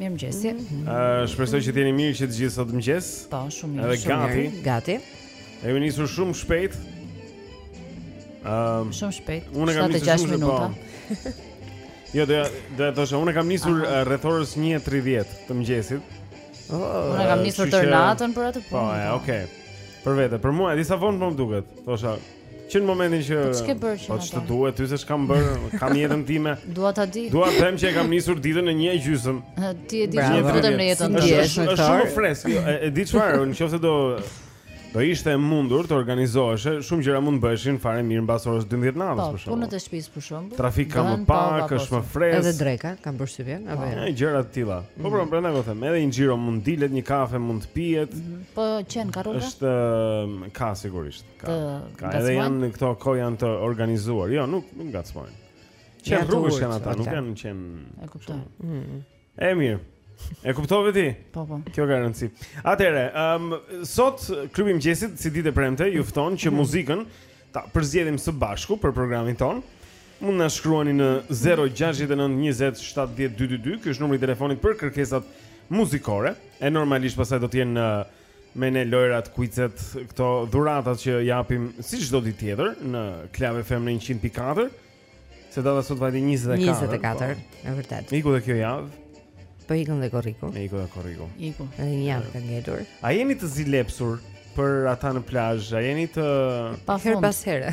Mirëmëngjesi. Ë shpresoj që të jeni mirë që të gjithë sot mëngjes. Po, shumë mirë. Edhe gati. Gati. E kemi nisur shumë shpejt. Ëm shumë shpejt. Unë kam nisur shumë shpejt. Po. Jo, do do të thosha, unë kam nisur rreth orës 1:30 të mëngjesit. Oh, unë kam nisur tërë natën për atë punë. Po, okay. Për vete, për mua si vonë po më duket. Thosha, Që në momentin që Po ç'ke bërë që? Po ç'të duhet ty se ç'kam bërë? Kam jetën time. Dua ta di. Dua të them që e kam nisur ditën në 1 e gjysëm. Ti e di që futem në jetën tënde. Është shumë fresk. Jo, e di çfarë, nëse do do ishte e mundur të organizoheshe, shumë gjëra mund të bëheshin fare mirë mbas orës 12 të natës po, për shkak. Po, punët e shtëpisë për shembull. Trafik ka më pak, është më fresk. Edhe dreka, kam përshtypjen, apo po, jo? Ja, gjëra të tilla. Po, po, mhm. prandaj po them, edhe një xhiro mund të dilet, një kafe mund të pihet. Mhm. Po, qen ka rruga? Është ka sigurisht. Ka, ka edhe janë këto kohë janë të organizuar. Jo, nuk nuk ngacmojnë. Qen rrugësh janë ata, nuk janë qen. E kuptoj. Mm. E mirë. E kuptove ti? Po, po. Kjo ka rëndësi. Atëherë, ëm um, sot klubi i mëngjesit si ditë e premte ju fton që mhm. muzikën ta përzgjedhim së bashku për programin tonë. Mund na shkruani në 069 20 70 222, ky është numri i telefonit për kërkesat muzikore. E normalisht pastaj do të jenë uh, Me ne lojrat, kuicet, këto dhuratat që japim si çdo ditë tjetër në Club FM në 100.4. Se data sot vajti 24. 24, po. e vërtetë. Iku dhe kjo javë. Po ikën dhe korriku. E iku dhe korriku. Iku. Edhe një javë ka ngelur. A jeni të zilepsur për ata në plazh? A jeni pak herë pas here?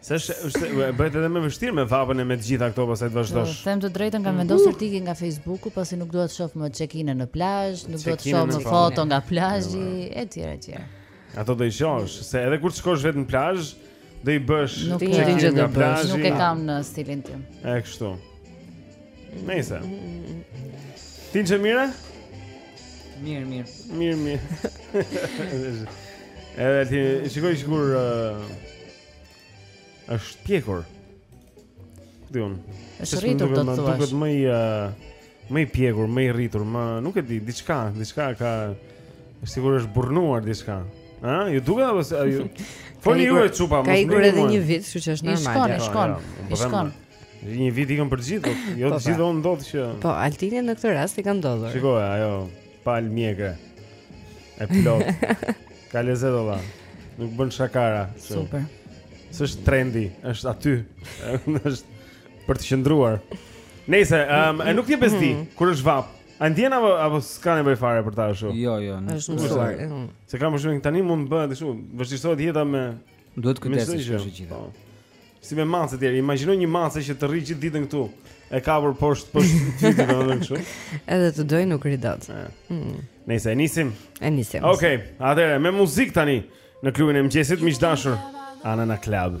Se është është bëhet edhe më vështirë me vapën e me të gjitha këto pastaj të vazhdosh. Të them të drejtën kam vendosur të iki nga Facebooku pasi nuk dua të shoh më check-in në plazh, nuk dua të shoh më foto nga plazhi etj etj. Ato do i shohësh, se edhe kur të shkosh vetë në plazh, do i bësh check-in nga plazhi. Nuk e kam në stilin tim. E kështu. Nëse. Ti je mirë? Mirë, mirë. Mirë, mirë. Edhe ti, shikoj sikur Është pjekur. Diun. Është rritur do të thuash. Duket më i më i pjekur, më i rritur, më nuk e di, diçka, diçka ka sikur është burrnuar diçka. Ë, ju duket apo ju? Folni ju e çupa, mos më. Ka ikur edhe një vit, kështu që është normale. I shkon, i shkon. I shkon. Një vit ikën për gjithë, po, jo të po, gjithë pra. on ndodh që Po, Altini në këtë rast i ka ndodhur. Shikoje, ajo palë mjekër. E plot. Ka lezet olla. Nuk bën shakara. So. Super. S'është trendy, është aty. Është për të qëndruar. Nejse, um, e nuk jep bezdi mm. kur është vapë. A ndjen apo apo s'ka nevojë fare për ta ashtu? Jo, jo, nuk është. Se kam shumë tani mund të bëhet ashtu, vështirësohet jeta me Duhet kujtesë që është e gjitha. Po. Si me mace të tjera, imagjino një mace që të rri gjithë ditën këtu, e kapur poshtë poshtë gjithë ditën edhe kështu. Edhe te doja nuk rri dot. Mm. Nejse, e nisim. E nisim. Okej, okay, atëherë me muzikë tani në klubin e mëngjesit miq të dashur. Ana na klub.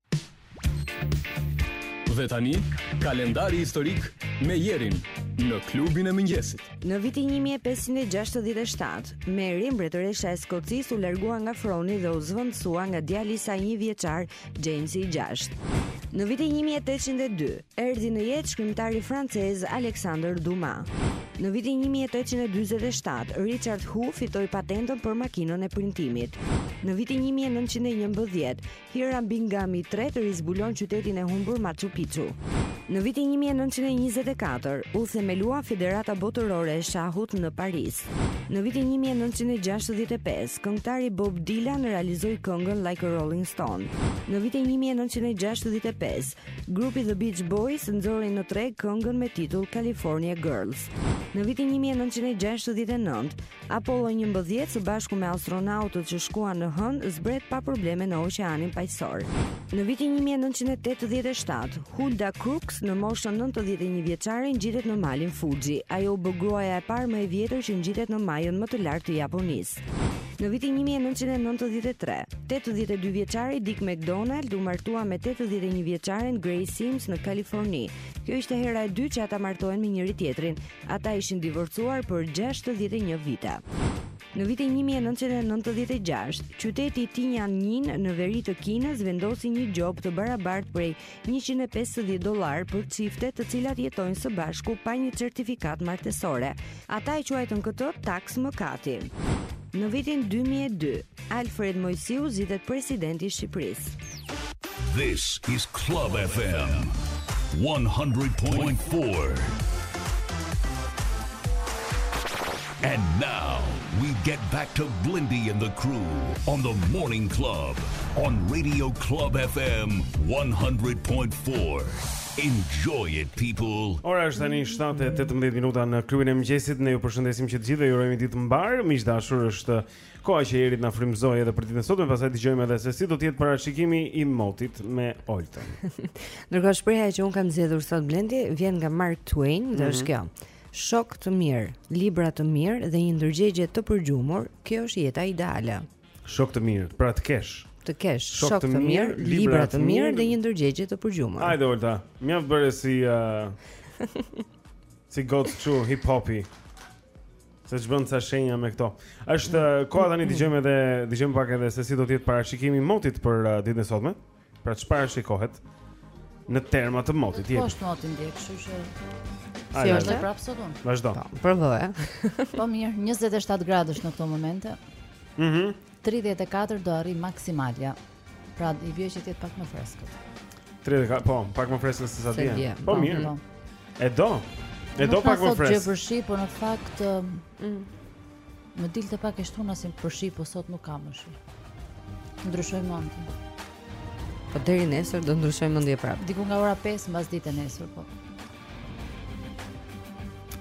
Dhe tani, kalendari historik me Jerin në klubin e mëngjesit. Në vitin 1567, Meri, mbretëresha e Skocisë, u largua nga froni dhe u zëvendësua nga djali i saj një vjeçar, James i gjashtë. Në vitin 1802, erdhi në jetë shkrimtari francez Alexandre Dumas. Në vitin 1847, Richard Hoe fitoi patentën për makinën e printimit. Në vitin 1911, Hiram Bingham i tretë rizbulon qytetin e humbur Machu Picchu. Në vitin 1924 u themelua Federata Botërore e Shahut në Paris. Në vitin 1965, këngëtari Bob Dylan realizoi këngën Like a Rolling Stone. Në vitin 1965, grupi The Beach Boys nxori në treg këngën me titull California Girls. Në vitin 1969, Apollo 11 së bashku me astronautët që shkuan në Hënë zbret pa probleme në Oqeanin Paqësor. Në vitin 1987, Hulda Crooks në moshën 91 vjeçare ngjitet në malin Fuji. Ajo u bë gruaja e parë më e vjetër që ngjitet në majën më të lartë të Japonisë. Në vitin 1993, 82 vjeçari Dick McDonald u martua me 81 vjeçaren Grace Sims në Kaliforni. Kjo ishte hera e dytë që ata martohen me njëri-tjetrin. Ata ishin divorcuar për 61 vite. Në vitin 1996, qyteti Tianjin në veri të Kinës vendosi një gjobë të barabartë prej 150 dollarë për çiftet të cilat jetojnë së bashku pa një certifikatë martesore. Ata e quajtën këtë taksë mëkati. Në vitin 2002, Alfred Moisiu zgjidhet president i Shqipërisë. This is Club FM 100.4. And now we get back to Blendi and the crew on the Morning Club on Radio Club FM 100.4. Enjoy it people. Ora është tani 7:18 minuta në klubin e mëngjesit. Ne ju përshëndesim që të gjithëve ju urojmë ditë të mbarë. Miq të dashur, është Koha që Eri të na frymëzojë edhe për ditën e sotme, pastaj dëgjojmë edhe se si do të jetë parashikimi i motit me Olta. Ndërkohë shprehja që un kam zgjedhur sot Blendi vjen nga Mark Twain, mm -hmm. dhe është kjo. Shokë të mirë, libra të mirë dhe një ndërgjegje të përgjumur, kjo është jeta ideale. Shokë të mirë, pra të kesh. Të kesh shokë, shokë të, të mirë, libra të mirë dhe një ndërgjegje të përgjumur. Hajde Olta, mjaft bëre si uh, si gotë çu hip hopi. Se ç'bën ca shenja me këto. Është mm. koha tani dëgjojmë edhe dëgjojmë pak edhe se si do të jetë parashikimi i motit për uh, ditën e sotme. Pra ç'parashikohet në terma të motit tjetër. Po është moti dje, kështu që Si është dhe prapë sot unë? Vazhdo. Po, për dhe. Po mirë, 27 gradë në këto momente. Mhm. Mm 34 do arrijë maksimalja. Pra i bie që të jetë pak më freskët. 34, po, pak më freskët se sa dje. Po, po mirë. Po. E do. E do pak më freskët. Nuk ka për shi, por në fakt mm. më dilte pak e shtuna si për shi, po sot nuk ka më shi. Ndryshoi mendjen. Po deri nesër do ndryshojë mendje prapë. Diku nga ora 5 mbasdite nesër, po.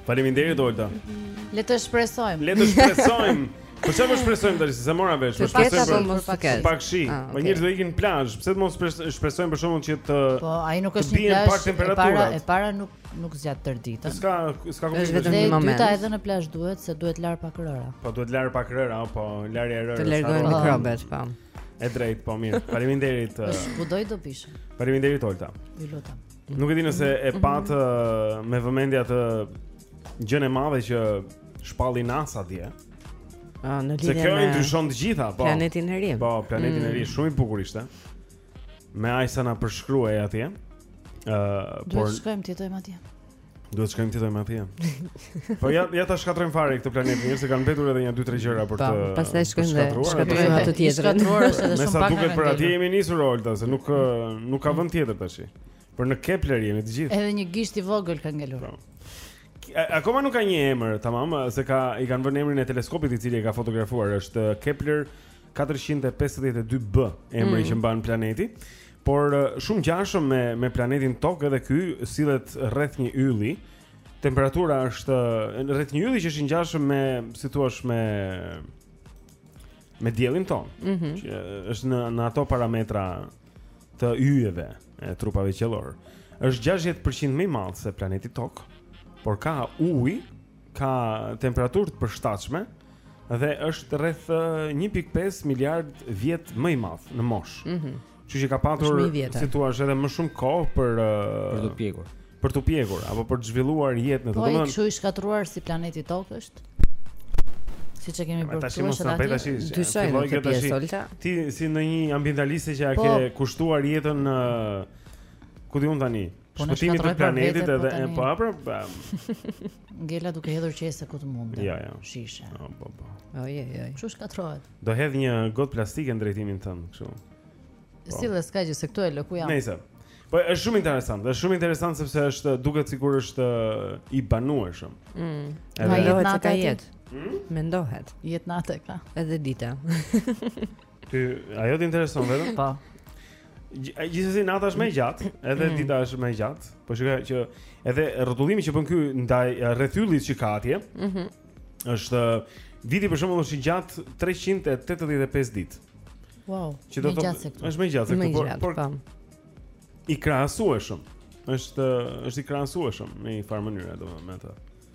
Faleminderit Olta. Le të shpresojmë. Le të shpresojmë. Po çfarë po shpresojmë tash, s'e mora vesh, po shpresojmë për mos të kesh. Pak shi. Ah, po njerëzit do ikin në plazh, pse të mos shpresojmë për shkakun që të Po, ai nuk është në plazh e para, e para nuk nuk zgjat tërë ditën. S'ka s'ka kuptim, është vetëm një moment. E dyta edhe në plazh duhet se duhet larë pak rëra. Po duhet larë pak rëra, po larja e rërës. Të largojnë mikrobet, po. E drejtë, po mirë. Faleminderit. Kudo do bjerë. Faleminderit Olta. Ju lutem. Nuk e di nëse e mhm. patë uh, me vëmendje atë gjënë e madhe që shpalli NASA dje. Ah, në lidhje me. Se kjo i ndryshon të gjitha, po. Planetin e ri. Po, planetin e ri mm. shumë i bukur ishte. Me aq sa na përshkruan atje. Ëh, uh, por. Do të shkojmë të jetojmë atje. Duhet të shkojmë të jetojmë atje. Po ja ja ta shkatërrojmë fare këtë planet mirë se kanë mbetur edhe një dy tre gjëra për po, të. Pastaj shkojmë dhe shkatërrojmë atë tjetër. Shkatërrojmë edhe shumë pak. Me sa duket për atje jemi nisur Olta se nuk nuk ka vend tjetër tash. Por në Kepler jemi të gjithë. Edhe një gisht i vogël ka ngelur. Po. Akoma nuk ka një emër, tamam, se ka i kanë vënë emrin e teleskopit i cili e ka fotografuar, është Kepler 452 B emri mm. që mban planeti. Por shumë i ngjashëm me me planetin Tokë edhe ky sillet rreth një ylli. Temperatura është rreth një ylli që është i ngjashëm me, si thua, me me diellin tonë. Mm -hmm. Që është në në ato parametra të yjeve e trupave qiellorë. Është 60% më i madh se planeti Tokë, por ka ujë ka temperaturë të përshtatshme dhe është rreth 1.5 miliard vjet më i madh në moshë. Mhm. Mm Kështu që ka patur si thua edhe më shumë kohë për për të pjekur. Për t'u pjekur apo për të zhvilluar jetë do të thotë. Po kështu i shkatërruar si planeti Tokë është. Siç e kemi bërë tash mos na bëj tash. Dyshoj në këtë pjesë Olta. Ti si ndonjë ambientaliste që ia po, ke kushtuar jetën në ku di unë tani? Po na shkatërroi për planetin edhe e po pra. pra. Ngela duke hedhur qese ku të mundë. Jo, jo. Shishe. Po, po, po. Jo, jo, jo. Ç'u shkatërrohet? Do hedh një gotë plastike në drejtimin tënd, kështu. Po. Si dhe s'ka gjë se këtu e lë ku jam. Nëse. Po është shumë interesant, është shumë interesant sepse është duket sikur është i banueshëm. Mm. Edhe do të ka jetë. Hmm? Mendohet. Jetë nate ka. Edhe dita. Ty ajo të intereson vetëm? Po. Gjithsesi nata është më e gjatë, edhe mm. dita është më e gjatë. Po shikoj që edhe rrotullimi që bën ky ndaj rreth yllit që ka atje. Mhm. Mm është viti për shembull është i gjatë 385 ditë. Wow. Që do të thotë është më i gjatë se këtu, por por po. i krahasueshëm. Është është i krahasueshëm në një farë mënyre domethënë me atë.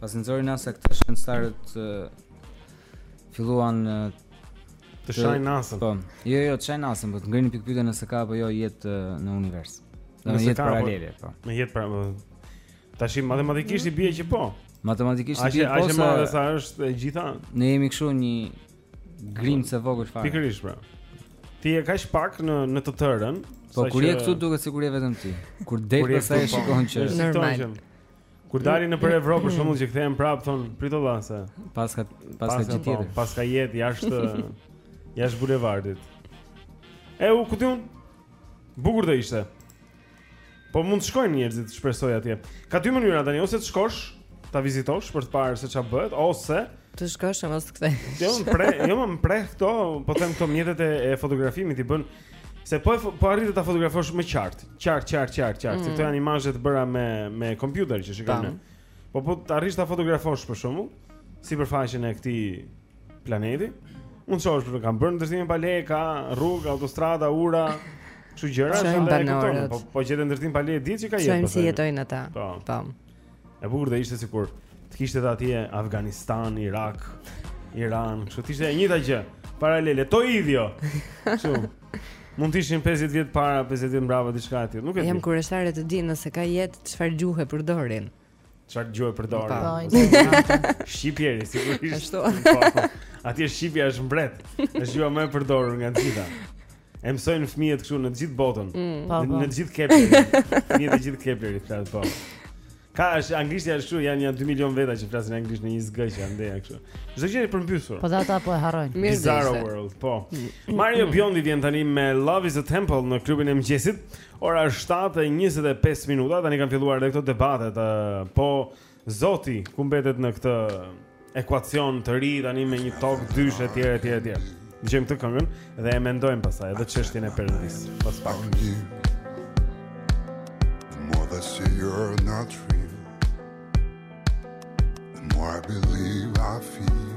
Pasi nxori NASA këtë shkencëtarët filluan të shajnë NASA-n. Po. Jo, jo, të shajnë NASA-n, po të ngrenin pikëpyetjen nëse ka apo jo jetë në univers. Në jetë po- paralele, po. Në jetë paralele. Po. Tash matematikisht i bie që po. Matematikisht i bie po. Ashtu me sa është e gjitha. Ne jemi këtu një grimcë e vogël fare. Pikërisht, pra. Ti je kaq pak në në të tërën, Po kur je këtu duket sikur je vetëm ti. Kur del pastaj e shikon që është normal. Kur dalin nëpër Evropë, për shembull që kthehen prapë, thonë, prito la, se... Paska, paska gjë po, tjetër. Paska jetë, jashtë, jashtë bulevardit. E, u, ku di unë, bukur do ishte. Po mund të shkojnë njerëzit, shpresoj atje. Ka dy mënyra, tani, ose të shkosh, ta vizitosh për të parë se çfarë bëhet ose të shkosh e mos të kthehesh. Jo, më pre, jo më pre këto, po them këto mjetet e, e fotografimit i bën Se po po arrite ta fotografosh më qartë, qartë, qartë, qartë, qartë. Mm. Këto janë imazhe të bëra me me kompjuter që shikojmë ne. Po po të arrish ta fotografosh për shembull sipërfaqen e këtij planeti. Mund të shohësh për kanë bërë ndërtime pa leje, ka rrugë, autostrada, ura, kështu gjëra, është ndaj këtu. Po po gjete ndërtim pa leje dije që ka jetë. Çfarë si jetojnë ata? Po. po. E bukur do ishte sikur të kishte dhe atje Afganistan, Irak, Iran, kështu të ishte e njëjta gjë, paralele, to idhjo. Kështu. Mund të ishin 50 vjet para, 50 vjet mbrapa diçka e tillë, nuk e di. Jam kurioze të di nëse ka jetë çfarë gjuhë përdorin. Çfarë gjuhë përdorin? Po. Shqipe sigurisht. Ashtu. Po, po. Atje shqipja është mbret. Është gjuha më e përdorur nga të gjitha. E mësojnë fëmijët këtu në të gjithë botën. Mm. Po, po. Në të gjithë Keplerin. Fëmijët e gjithë Keplerit thotë po. Ka është anglishtja është kështu, janë janë 2 milion veta që flasin anglisht në një cep që andej kështu. Çdo gjë e përmbysur. Po ata po e harrojnë. Bizarre world, po. Mario mm. Biondi vjen tani me Love is a Temple në klubin e mëngjesit. Ora është 7:25 minuta, tani kanë filluar edhe këto debatet, po Zoti, ku mbetet në këtë ekuacion të ri tani me një tokë dysh etj etj etj. Dëgjojmë këtë këngën dhe e mendojmë pastaj edhe çështjen e perëndisë. Pas pak. The more that say you're not real The more I believe I feel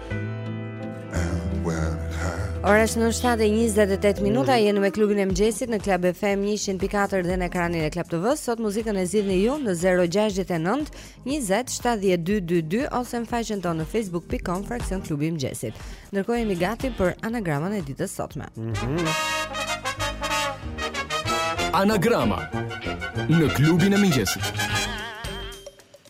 Ora është 7:28 minuta, jemi me klubin e mëngjesit në Club FM 104 dhe në ekranin e Club TV. Sot muzikën e zgjidhni ju në 069 20 7222 ose në faqen tonë në facebook.com fraksion klubi i mëngjesit. Ndërkohë jemi gati për anagramën e ditës së sotme. Mm -hmm. Anagrama në klubin e mëngjesit.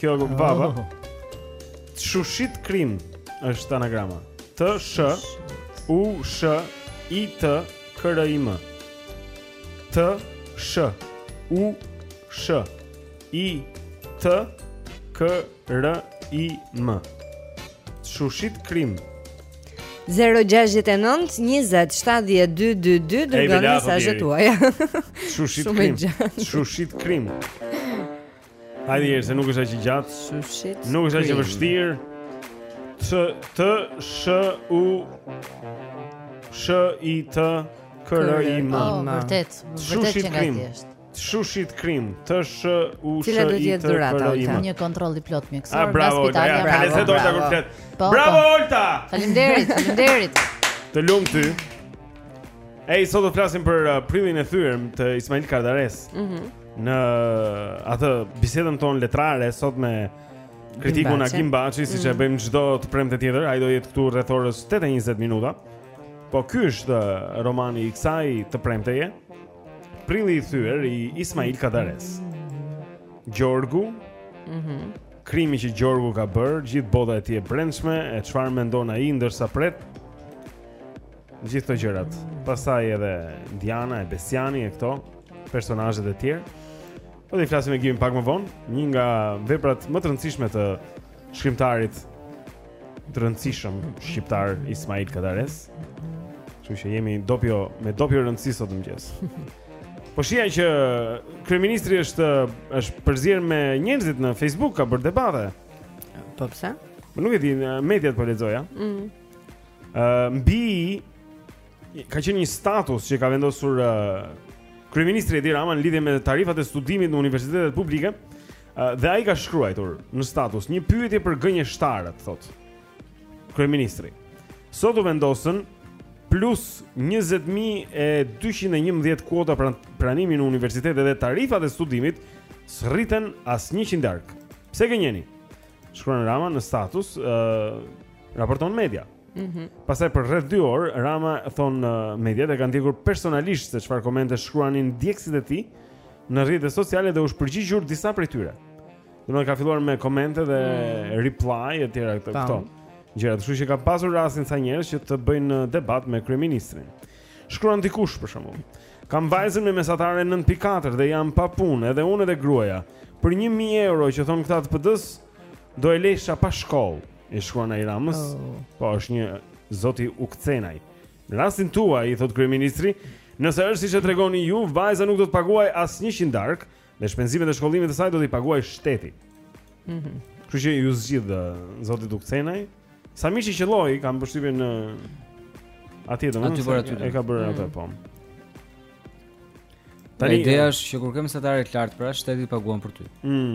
Kjo e kuptoj baba. Tushit krim është anagrama. T U SH I T K R I M. T U SH I T K R I M. Shushit krim 0-6-9-27-12-22 Dërgoni mesazhet tuaja Shushit krim Shushit krim Hajde se nuk është aq e gjatë Shushit krim Nuk është aq e vështirë Të të shë u Shë i të Kërë i më Vërtet Vërtet që e thjeshtë Shushit krim, të shë u shë i të kërë i më Një kontrol i plotë mjekësor ah, nga spitali Bravo, Olta, bravo, bravo, bravo, bravo, po, bravo, po. Olta Faleminderit, faleminderit Të lumë ty Ej, sot do flasim për uh, prillin e thyer të Ismail Kadaresë mm -hmm. Në atë bisedën tonë letrare, sot me kritikun Agim Baçi Siç e mm. bëjmë çdo të premte tjetër, ai do jetë këtu rreth orës 8-20 minuta Po, ky është uh, romani i kësaj të premteje Prilli i thyer i Ismail Kadares. Gjorgu. Mhm. Mm Krimi që Gjorgu ka bër, gjithë bota e tij e brendshme, e çfarë mendon ai ndërsa pret gjithë këto gjërat. Pastaj edhe Diana e Besiani e këto personazhet e tjerë. Po do flasim me Gimin pak më vonë, një nga veprat më të rëndësishme të shkrimtarit të rëndësishëm shqiptar Ismail Kadares. Kështu që jemi dopio me dopio rëndësi sot në mëngjes. Po shija që kryeministri është është përzier me njerëzit në Facebook ka bërë debate. Po pse? Po nuk e di, mediat po lexoja. Ëh. Mm. Uh, mbi ka qenë një status që ka vendosur uh, kryeministri Edi Rama në lidhje me tarifat e studimit në universitetet publike Dhe ai ka shkruajtur në status një pyetje për gënjeshtarët, thot. Kryeministri. Sot u vendosën plus 2021 kuota pranimi në universitete dhe tarifat e studimit s'rriten as një qindarkë. Pse gënjeni? Shkruan Rama në status, ë uh, raporton media. Mm -hmm. Pasaj për rreth 2 orë, Rama thonë ë mediat e ka ndjekur personalisht se çfarë komente shkruanin ndjekësit e tij në rrjetet sociale dhe u është përgjigjur disa prej tyre. Domethënë ka filluar me komente dhe mm. reply etj këto. këto. Gjërat, kështu që ka pasur rastin sa njerëz që të bëjnë uh, debat me kryeministrin. Shkruan dikush për shembull. Kam vajzën me mesatare 9.4 dhe jam pa punë, edhe unë edhe gruaja. Për 1000 euro që thon këta të PD-s, do e lejsha pa shkollë. I shkruan ai Ramës. Oh. Po është një zoti Ukcenaj. Në rastin tuaj i thot kryeministri, nëse është siç e tregoni ju, vajza nuk do të paguajë as një qindarkë, dhe shpenzimet e shkollimit të saj do t'i paguajë shteti. Mhm. Mm Kështu që iu zgjidh zoti Ukcenaj. Sa mirë që i qëlloi, kam përshtypjen në atje domosdoshmë. E ka bërë atë mm. po. Tani ideja është që kur ke mesataren lart pra shteti paguan për ty. Mhm.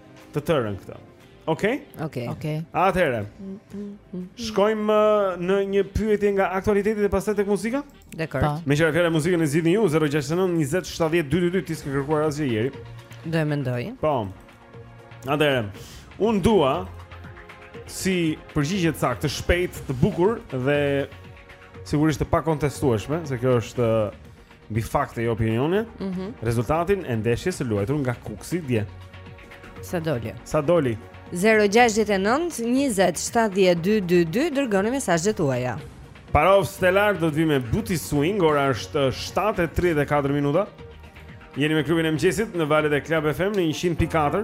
të tërën këtë. Okej? Okay? Okej. Okay. Okay. Atëherë. Shkojmë uh, në një pyetje nga aktualiteti dhe pastaj tek muzika? Dakord. Po. Meqë ra fjala muzikën e zgjidhni ju 069 20 70 222 ti s'ke kërkuar asgjë Jeri. Do e mendoj. Po. Atëherë. Un dua si përgjigje të saktë, të shpejtë, të bukur dhe sigurisht të pakontestueshme, se kjo është uh, mbi fakte jo opinione, mm -hmm. rezultatin e ndeshjes së luajtur nga Kukësi dje. Sa doli? Sa doli? 069 20 7222 dërgoni mesazhet tuaja. Parov Stelar do të vijë me Booty Swing, ora është 7:34 minuta. Jeni me klubin e mëngjesit në valët e Club FM në 100.4.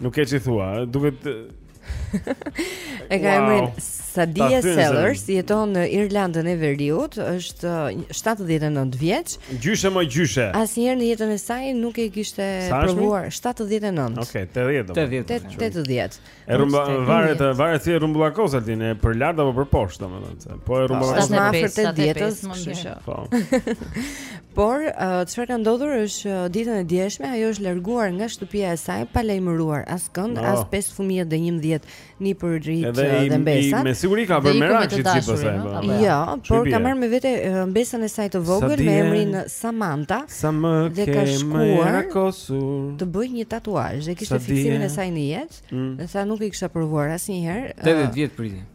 Nuk e ç'thua, duket E ka emrin Sadia Sellers, jeton në Irlandën e Veriut, është 79 vjeç. Gjyshe më gjyshe. Asnjëherë në jetën e saj nuk e kishte provuar 79. Okej, 80. 80. 80. E rrumba varet, varet si e rrumbullakos Altin, e për lart apo për poshtë, domethënë. Po e rrumbulla. Është më afër 80-s, kështu që. Po. Por, çfarë ka ndodhur është që ditën e djeshme ajo është larguar nga shtëpia e saj pa lajmëruar askënd, oh. as pesë fëmijët dhe 11 nipërit dhe, dhe mbesat. Me siguri ka bërë merak si ti po se. Jo, por ka marrë me vete mbesën e saj të vogël me emrin Samantha sa më dhe ka shkuar të bëj një tatuazh. E kishte fiksimin e saj në jetë, mm. dhe tha nuk e kisha provuar asnjëherë. 80 vjet priti.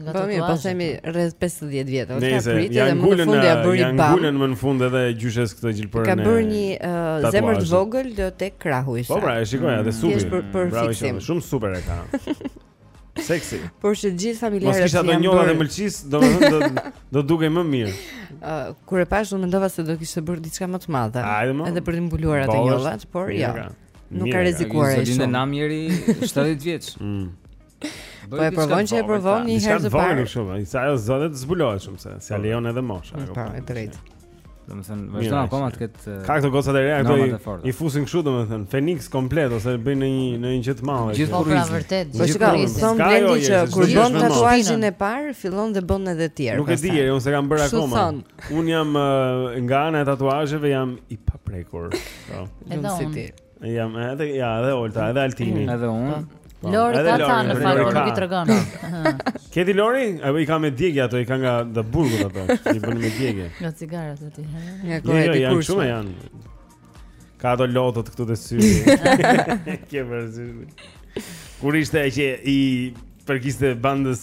nga po, tatuazhet. Po po themi rreth 50 vjet, se ka pritur dhe më në fund ja bëri bam. Ja ngulën më në fund edhe gjyshes këtë gjilpërën. Ka bërë një uh, zemër të vogël tek krahu i saj. Po pra, e shikoj atë super. Është për për fiksim. Shumë super e ka. Sexy. Por që gjithë familjarët janë. Mos kishte ndonjë njollë të mëlçisë, do do do dukej më mirë. Ë, uh, kur e pash, unë mendova se do kishte bërë diçka më të madhe. Edhe për të mbuluar ato njollat, por jo. Nuk ka rrezikuar. O Zot, i madh, njeri 70 vjeç. Mm. Po e provon që e provon një herë të parë. Diçka shumë, ai sa ajo zonë të zbulohet shumë se s'ia po. lejon edhe mosha. Po, po e drejtë. Domethënë, vazhdon akoma të ketë Ka këto gocat e reja këto i fusin kështu domethënë, Phoenix komplet ose bëjnë në një në një gjë të madhe. Gjithë kurrizin. Po pra vërtet, po shiko, thonë Blendi që kur bën tatuazhin e parë, fillon dhe bën edhe të tjerë. Nuk e di, unë s'e kam bërë akoma. Unë jam nga ana e tatuazheve jam i paprekur. Po. Edhe ti. Jam edhe unë, edhe Olta, edhe Altini. Mm. Edhe unë. Po. Lori ka tatu në fakt, nuk i tregon. Ke ti Lori, apo i ka me djegje ato, i ka nga të burgut ato, i bën me djegje. Nga cigaret aty. Ja, jo, jo, janë shumë janë. Ka ato lotët këtu te syri. Ke vërzi. Kur ishte që i përkiste bandës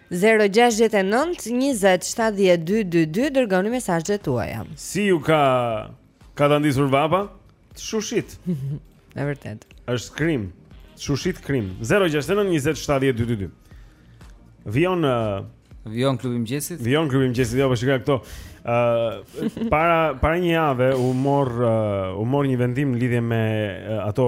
Zero gjashtëdhjetë e nëntë njëzet shtatëdhjetë dy dy dy dërgoni mesazhet tuaja. Si ju ka katandisur vapa? Të shushit. Me vërtet. Është krim. Shushit krim. 069 20 70 222. Vijon uh, vijon Klubi i Mëngjesit. Vijon Klubi i Mëngjesit, jo po shikoj këto. Ë uh, para para një jave u mor uh, u mor një vendim në lidhje me uh, ato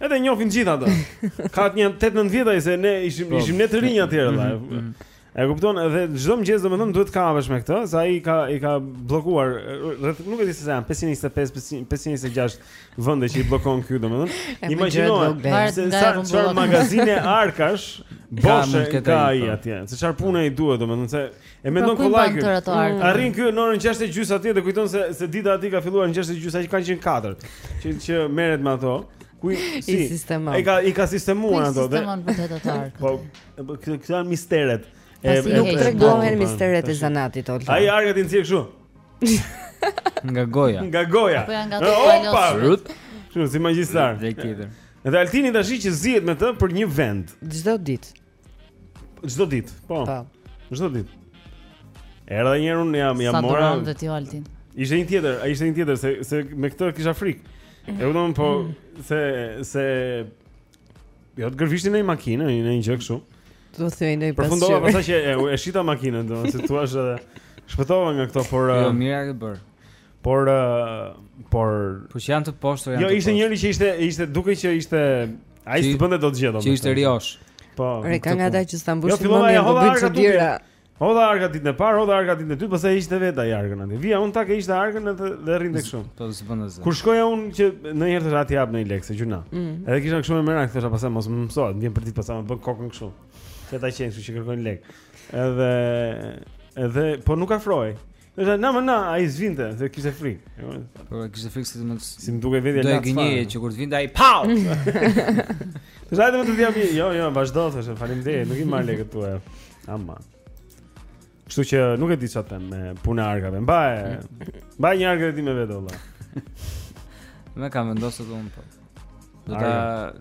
Edhe njohin të gjithë ata. Ka një 8-9 vjet ai se ne ishim po. ishim ne të rinj atëherë valla. Mhm, mhm, mhm. E kupton edhe çdo mëngjes domethënë duhet të hahesh me këtë, se ai ka i ka bllokuar rreth nuk e di se sa janë 525 526 vende që i bllokon këtu domethënë. Imagjino se sa çfarë magazine arkash boshe ka ai atje. Se çfarë pune i duhet domethënë se E pra mendon kollaj ky. Arrin ky në orën 6:30 atje dhe kujton se dita aty ka filluar në 6:30 që kanë qenë katër. Që që merret me ato. Ku i sistemon. Ai ka i ka sistemuar ato dhe. Sistemon vetë ato. Po, po këto janë misteret. E nuk tregohen misteret e zanatit Olta. Ai arka t'i nxjerr kështu. Nga goja. Nga goja. Po janë nga të palosur. Shumë si magjistar. Dhe tjetër. Dhe Altini tash që zihet me të për një vend. Çdo ditë. Çdo ditë, po. Po. Çdo ditë. Era një herë un jam jam mora. Sa duan ti Altin. Ishte një tjetër, ai ishte një tjetër se se me këtë kisha frikë. E u domethënë se se jo të gërvishtin në një makinë, në një gjë kështu. Domethënë ndonjë pasqyrë. Përfundova pastaj që e, e shita makinën, do thuash se shpëtova nga këto, por jo, mirë e ke bërë. Por uh, por po që janë të poshtër janë. Jo, ishte njëri që ishte ishte dukej që ishte ai s'i bënte dot gjë domethënë. Që ishte Riosh. Po. Dhe ka nga ata që s'ta mbushin. Jo, fillova ia hodha arka dy. Hodha arka ditën e parë, hodha arka ditën e dytë, pastaj e hiqte vetë ai arkën aty. Vija un tak e hiqte arkën edhe dhe rrinte kështu. Po s'i bën asgjë. Kur shkoja un që ndonjëherë thashë t'i jap një lek se gjynah. Mm. Edhe kisha kështu si merak, thosha pastaj mos më mësohet, vjen përditë pastaj ma bën kokën kështu. Se ata qenë kështu që kërkojnë lek. Edhe edhe po nuk afrohej. Domethënë ai s'vinte, se kishte frikë. Po kishte frikë se të mos si më duket vetë ai. Do gënjeje që kur të vinte ai pau. Të zaj të vjen mirë. Jo, jo, vazhdo thashë. Faleminderit, nuk i marr lekët tuaj. Ama. Kështu që nuk e di çfarë të them me punën e arkave. Mbaj. Mbaj një arkë ti me vete valla. E kam vendosur të unë po. Do ta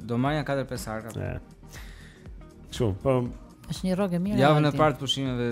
do marrja 4-5 arka. Ja. Çu, po. Është një rrogë mirë. Javën e parë të pushimeve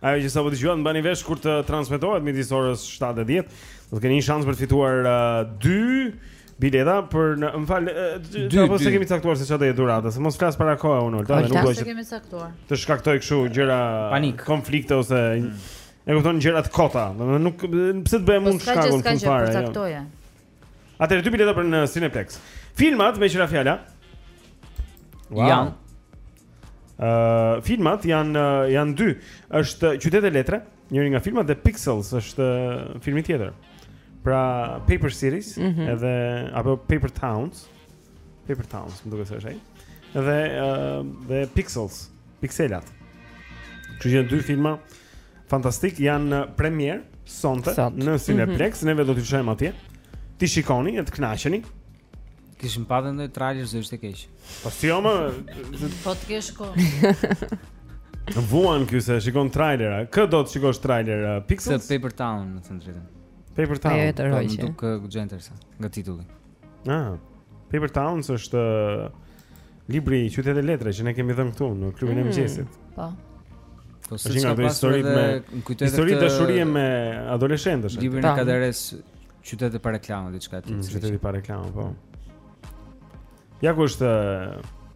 Ajo që sapo dëgjuat mbani vesh kur të transmetohet midis orës 7 dhe 10, do të keni një shans për të fituar 2 uh, bileta për në, më fal, apo s'e kemi caktuar se çfarë do jetë dhurata, se mos flas para kohe unë, ta nuk e kemi caktuar. Të shkaktoj kështu gjëra panik, konflikte ose mm. e kupton gjëra të kota, domethënë nuk pse të bëjmë po unë shkaktoj fare. Po s'ka gjë për jo. caktoje. Atëherë dy bileta për në Cineplexx. Filmat meqë ra fjala. Wow. Janë. Ë, uh, filmat janë uh, janë dy. Është Qytete Letre, njëri nga filmat dhe Pixels është uh, filmi tjetër. Pra Paper Cities mm -hmm. edhe apo Paper Towns. Paper Towns, më duket se është ai. Dhe, uh, dhe Pixels, Pixelat. Që janë dy filma fantastik, janë premierë, sonte, Sot. në Cineplexx, mm -hmm. neve do t'i çojmë atje. T'i shikoni, e të kënaqeni. Kishim parë ndonjë trailer s'do ishte keq. Po si jo ma? Po të kesh kohë. Na vuan kjo se s'shikon trailera Kë do të shikosh trailer uh, Pixels? Se Paper Town në të në të rritën Paper Town Ajo e të rojqe Duket uh, gjë interesant Nga titulli Ah, Paper Towns është libri Qytete letre që ne kemi dhënë këtu në klubin e mm, mëngjesit. Po. Po s'i ka pasur historitë me kujtet historitë dashurie me adoleshentësh. Librin e Kadaresë Qyteti pa reklama diçka e tillë. Mm, Qyteti pa reklama, po. Ja ku është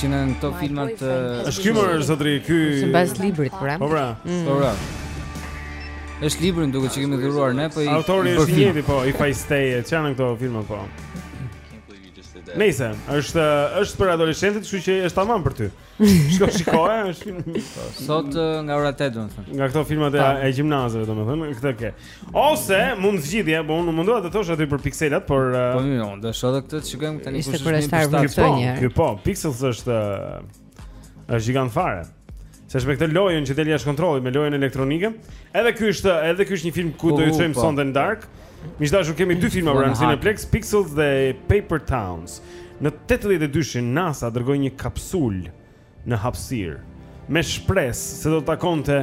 Që në këto filmat të... është ky more, zotri, ky... Simbas librit, pra. Po pra. Mm. Po pra. është libri, duket, që kemi dhuruar ne, po i... Autori është i njëjti, po, i fajsteje, që janë në këto filmat, po. Nëse, është është për adoleshentit, kështu që është tamam për ty. Shko shikoje, është film. Po, sot nga ora 8 domethënë. Nga këto filmat e, e gjimnazeve domethënë, këtë ke. Ose mund të zgjidhje, po unë mendova të thosha aty për pikselat, por Po mirë, unë do shoh këtë, shikojmë tani kush është më i po, një. Ky po, Pixels është është gigant fare. Se është me këtë lojën që del jashtë kontrollit, me lojën elektronike. Edhe ky është, edhe ky është një film ku do të çojmë po. Sonde Dark. Po. Miq të dashur kemi dy filma për Cineplexx, Pixels dhe Paper Towns. Në 82-shin NASA dërgoi një kapsulë në hapësirë me shpresë se do të takonte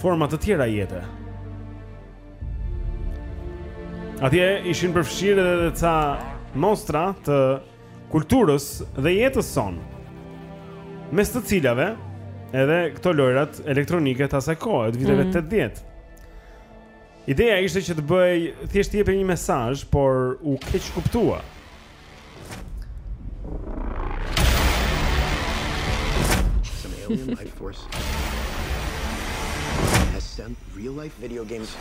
forma të tjera jete. Atje ishin përfshirë edhe ca mostra të kulturës dhe jetës sonë. Mes të cilave edhe këto lojërat elektronike të asaj kohe, të viteve mm -hmm. 80. Ideja ishte që të bëhej thjesht të jepej një mesazh, por u keqkuptua. Some alien life force has sent real life video games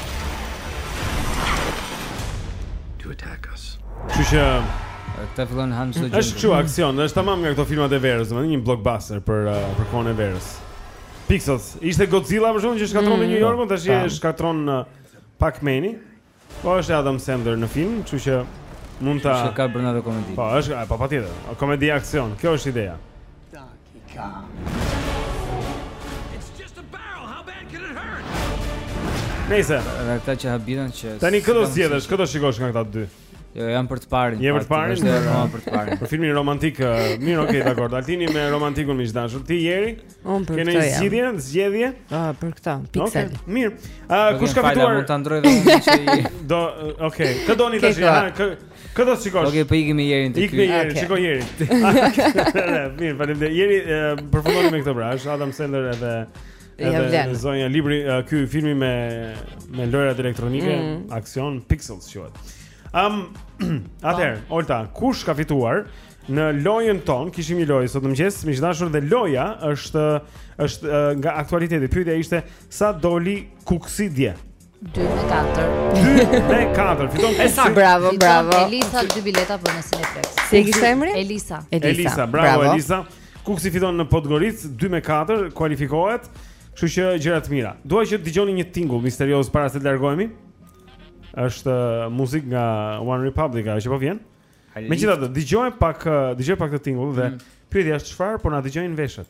to attack us. Çuçi Këta fillon hanë çdo gjë. Është kjo aksion, është tamam nga këto filmat e verës, domethënë një blockbuster për uh, për kohën e verës. Pixels. Ishte Godzilla përpara që shkatërronte mm. New Yorkun, tash e shkatërron uh, Pac-Man-i. Po është Adam Sandler në film, kështu që mund ta Është ka brenda komedi. Po, është po patjetër. Komedi aksion, kjo është ideja. Nëse, edhe ata që habiten që Tani kë do zgjedhësh, kë do shikosh nga këta dy. Jo, jam për të parin. Je për të parin? Jo, jam për të parin. Për filmin romantik, mirë, okay, dakor. Altini me romantikun, miq të dashur. Ti Jeri? Unë për këtë. Keni zgjidhje, zgjedhje? Ah, për këtë. Pixel. Okay, mirë. A uh, kush ka fituar? Mund ta ndërroj vetëm. Do, okay. Kë doni tash? Ha, kë kë do shikosh? Okej, po ikim me Jerin ti. Ikim me Jerin, shikoj Jerin. Mirë, faleminderit. Jeri, përfundoni me këtë pra, është Adam Sandler edhe Edhe zonja libri, ky filmi me me lojërat elektronike, mm. aksion Pixels quhet. Ëm, um, atëherë, po. Olta, kush ka fituar? Në lojën tonë kishim një lojë sot në mëngjes, miq të dashur dhe loja është është nga aktualiteti. Pyetja ishte sa doli Kukësi dje. 2 me 4. 2 me 4. Fiton kush? Sa bravo, Fiton bravo. Elisa dy bileta për në Cineplex. Si e kishte emrin? Elisa. Elisa. Elisa, bravo, bravo. Elisa. Kuksi fiton në Podgoricë 2 me 4, kualifikohet. Kështu që gjëra të mira. Dua që të dëgjoni një tingull misterioz para se të largohemi. Është uh, muzikë nga One Republic, ajo që po vjen. Megjithatë, dëgjojmë pak, uh, dëgjoj pak këtë tingull dhe mm. pyetja është çfarë po na dëgjojnë veshët.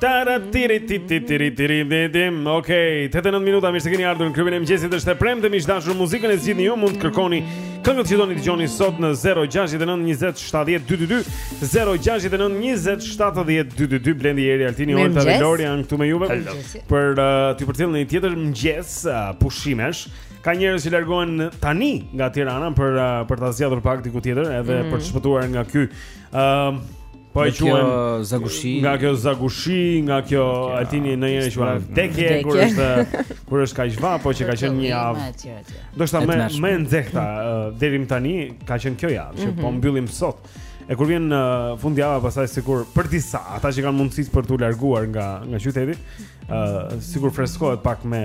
Tara tiri ti ti tiri tiri di di Okej, okay. 8 e 9 minuta, mirë se keni ardhur në klubin e mëngjesit është e premte miq të dashur muzikën e zgjidhni ju mund të kërkoni Këngët që doni të dëgjoni sot në 069 20 70 222 069 20 70 222 Blendi Eri Altini Olta dhe Lori janë këtu me juve Hello. Për uh, të përcjellë një tjetër mëngjes uh, pushimesh Ka njerëz që largohen tani nga Tirana Për, uh, për ta zgjatur pak diku tjetër Edhe mm -hmm. për të shpëtuar nga ky uh, Po e quajmë zagushi. Nga kjo zagushi, nga kjo Altini një herë e quan vdekje kur është kur është kaq vapë, po që ka qenë një javë. Ndoshta më e nxehta deri më tani ka qenë kjo javë që po mhm. mbyllim sot. E kur vjen fundjava pastaj sikur për disa ata që kanë mundësi për t'u larguar nga nga qyteti, ë sikur freskohet pak me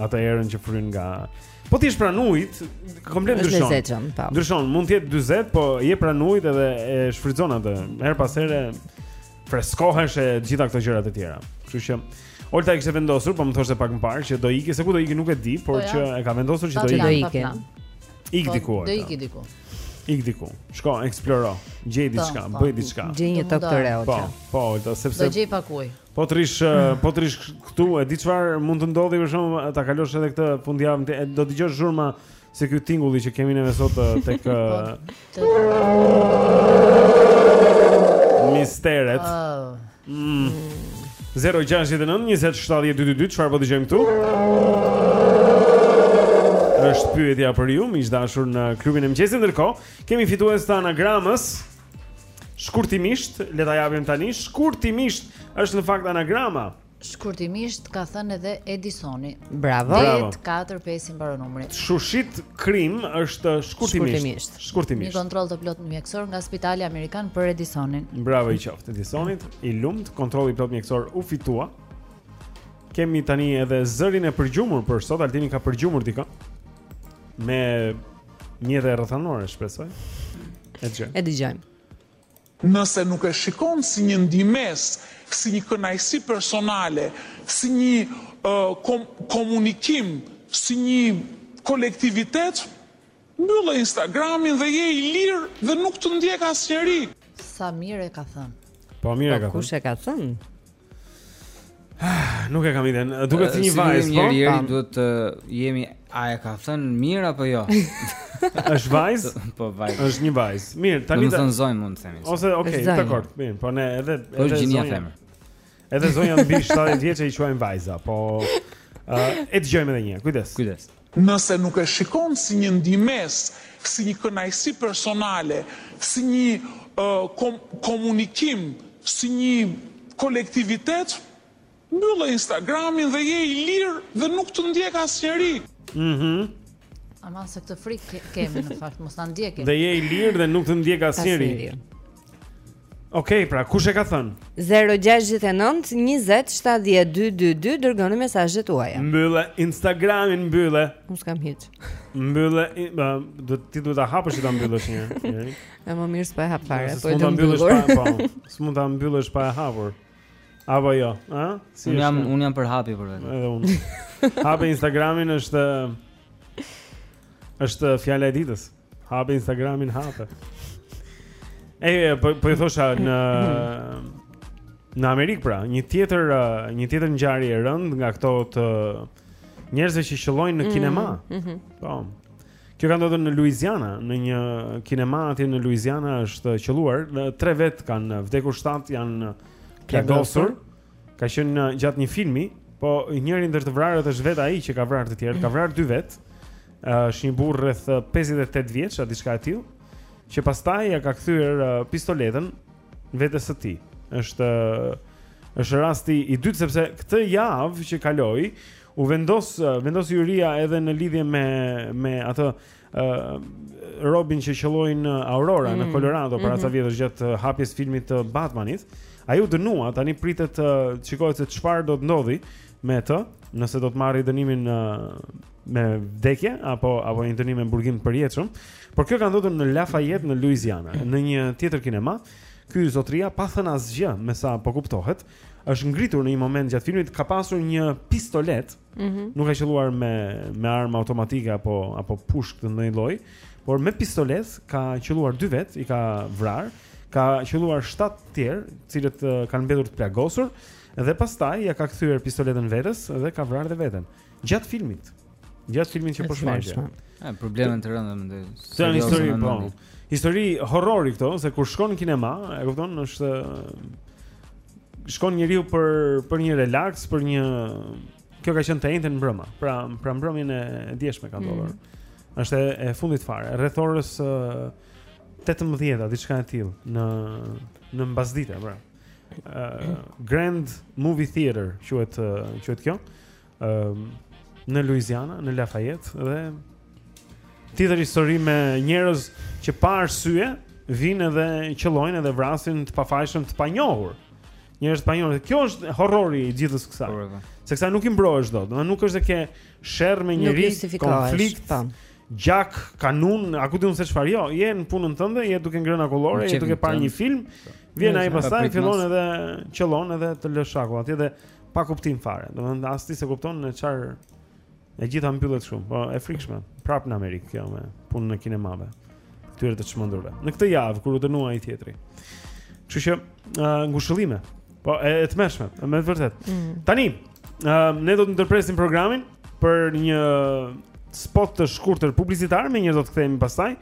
atë erën që fryn nga Po të jesh pranë ujit, komplet ndryshon. Lezeçëm, po. Ndryshon, mund të jetë 40, po je pranë ujit edhe e shfrytëzon atë. Herë pas here freskohesh e të gjitha këto gjërat e tjera. Kështu që Olta e kishte vendosur, po më thoshte pak më parë që do ikë, se ku do ikë nuk e di, por po, ja. që e ka vendosur që do ikë. Do ikë. Ik po, diku. Do ikë diku. Ik diku. Shko, eksploro, gjej po, diçka, bëj diçka. Gjej një tokë të re. Po, po, Olta, sepse Do gjej pak ujë. Po të rish, po të rish këtu, e di çfarë mund të ndodhë për shembull ta kalosh edhe këtë fundjavë, do të dëgjosh zhurma si ky tingulli që kemi neve sot tek po, misteret. Oh. Mm. 069 20 70 222 Çfarë po dëgjojmë këtu? është pyetja për ju Miq të dashur në klubin e mëngjesit Ndërkohë, kemi fitues të anagramës Shkurtimisht, le ta japim tani. Shkurtimisht është në fakt anagrama. Shkurtimisht ka thënë edhe Edisoni. Bravo. 845 i mbaron numri. Shushit krim është shkurtimisht. Shkurtimisht. Një kontroll të plotë mjekësor nga Spitali Amerikan për Edisonin. Bravo i qoftë Edisonit. I lumtë, kontrolli i plotë mjekësor u fitua. Kemi tani edhe zërin e përgjuar për sot. Altini ka përgjuar dikë. Me Mjedise rrethanore, shpresoj. E dëgjojmë. E dëgjojmë. Nëse nuk e shikon si një ndihmesë, si një kënaqësi personale, si një uh, kom komunikim, si një kolektivitet, mbylle Instagramin dhe je i lirë dhe nuk të ndjek asnjeri. Sa mirë e ka thënë. Po mirë e ka thënë. Kush e ka thënë? Ah, nuk e kam idenë. Duket si një vajzë, po. Ne jeri duhet të jemi a e ka thën mirë apo jo? Është vajzë? Po vajzë. Është një vajzë. Mirë, tani do të zonjë mund të themi. Ose okay, është dakord. Mirë, po ne edhe po, edhe zonja femër. Edhe zonja mbi 70 vjeç e quajmë vajza, po e dëgjojmë edhe një herë. Kujdes. Kujdes. Nëse nuk e shikon si një ndihmesë, si një kënaqësi personale, si një komunikim, si një kolektivitet, mbylle Instagramin dhe je i lirë dhe nuk të ndjek asnjeri. Ëhë. Aman se këtë frikë kemi në fakt, mos na ndjekin. Dhe je i lirë dhe nuk të ndjek asnjeri. Ok, pra kush e ka thënë? 069 20 70 222 dërgoni mesazhet tuaja. Mbylle Instagramin, mbylle. Nuk kam hiç. Mbylle, po ti duhet ta hapësh ta mbyllësh një herë. Është më mirë pa e hap fare, po e do mbyllësh pa, po. S'mund ta mbyllësh pa e hapur. Apo jo, ha? Si un jam, un jam për hape për vete. Edhe un. Hape Instagramin është është fjala e ditës. Hape Instagramin hape. E, po po i thosha në në Amerikë pra, një tjetër uh, një tjetër ngjarje e rëndë nga këto të njerëzve që qëllojnë në kinema. Mm -hmm. Po. Kjo ka ndodhur në Louisiana, në një kinema atje në Louisiana është qëlluar, tre vet kanë vdekur, shtatë janë plagosur. Ka qenë gjatë një filmi, po njëri ndër të vrarët është vetë ai që ka vrarë të tjerë, ka vrarë dy vet. Është një burrë rreth 58 vjeç, a diçka e tillë, që pastaj ia ka kthyer pistoletën vetes së tij. Është është rasti i dytë sepse këtë javë që kaloi u vendos vendosi juria edhe në lidhje me me atë robin që qëlloi në Aurora mm. në Colorado para mm -hmm. ca mhm. vjetësh gjatë uh, hapjes së filmit të uh, Batmanit. Ai u dënua, tani pritet të uh, shikohet se çfarë do të ndodhi me të, nëse do të marri dënimin me vdekje apo apo një dënim me burgim të përjetshëm. Por kjo ka ndodhur në Lafayette në Louisiana, në një tjetër kinema. Ky zotria pa thënë asgjë, me sa po kuptohet, është ngritur në një moment gjatë filmit, ka pasur një pistoletë Mm -hmm. Nuk ka qëlluar me me armë automatike apo apo pushkë të ndonjë lloji, por me pistoletë ka qëlluar dy vet, i ka vrarë, ka qëlluar 7 të tjerë, të cilët uh, kanë mbetur të plagosur dhe pastaj ia ka kthyer pistoletën vetes dhe ka vrarë dhe veten. Gjatë filmit. Gjatë filmit që po shfaqet. Ja, probleme të rënda mendore. Kjo është histori e po. Histori horrori këto, se kur shkon në kinema, e kupton, është shkon njeriu për për një relax, për një kjo ka qenë të enjten mbrëma. Pra, parmbrëmjen e djeshme ka ndodhur. Mm. Është e, e fundit fare, rreth orës uh, 18-a, diçka e tillë në në mbasdite, pra. Uh, Grand Movie Theater quhet uh, quhet kjo. um, në Louisiana, në Lafayette dhe tjetër histori me njerëz që pa arsye vijnë edhe qëllojnë edhe vrasin të pafajshëm të panjohur. Njerëz të panjohur. Kjo është horrori i gjithë kësaj. Po. Se kësaj nuk i mbrohesh dot, domethënë nuk është se ke sherr me njeri, konflikt, pa. Po. gjak, kanun, a ku di unë se çfarë jo, je në punën tënde, je duke ngrënë akullore, je duke parë një film, po. vjen ai pastaj fillon edhe qëllon edhe të lë shakull atje dhe pa kuptim fare. Domethënë as ti s'e kupton e çfarë e gjitha mbyllet kështu. Po e frikshme. Prap në Amerikë kjo me punën e kinemave. Këtyre të çmendurve. Në këtë javë kur u dënua ai tjetri. Kështu që uh, ngushëllime. Po e, e tmerrshme, me të vërtet. Mm. Tani, uh, ne do të ndërpresim programin për një spot të shkurtër publicitar, menjëherë do të kthehemi pastaj.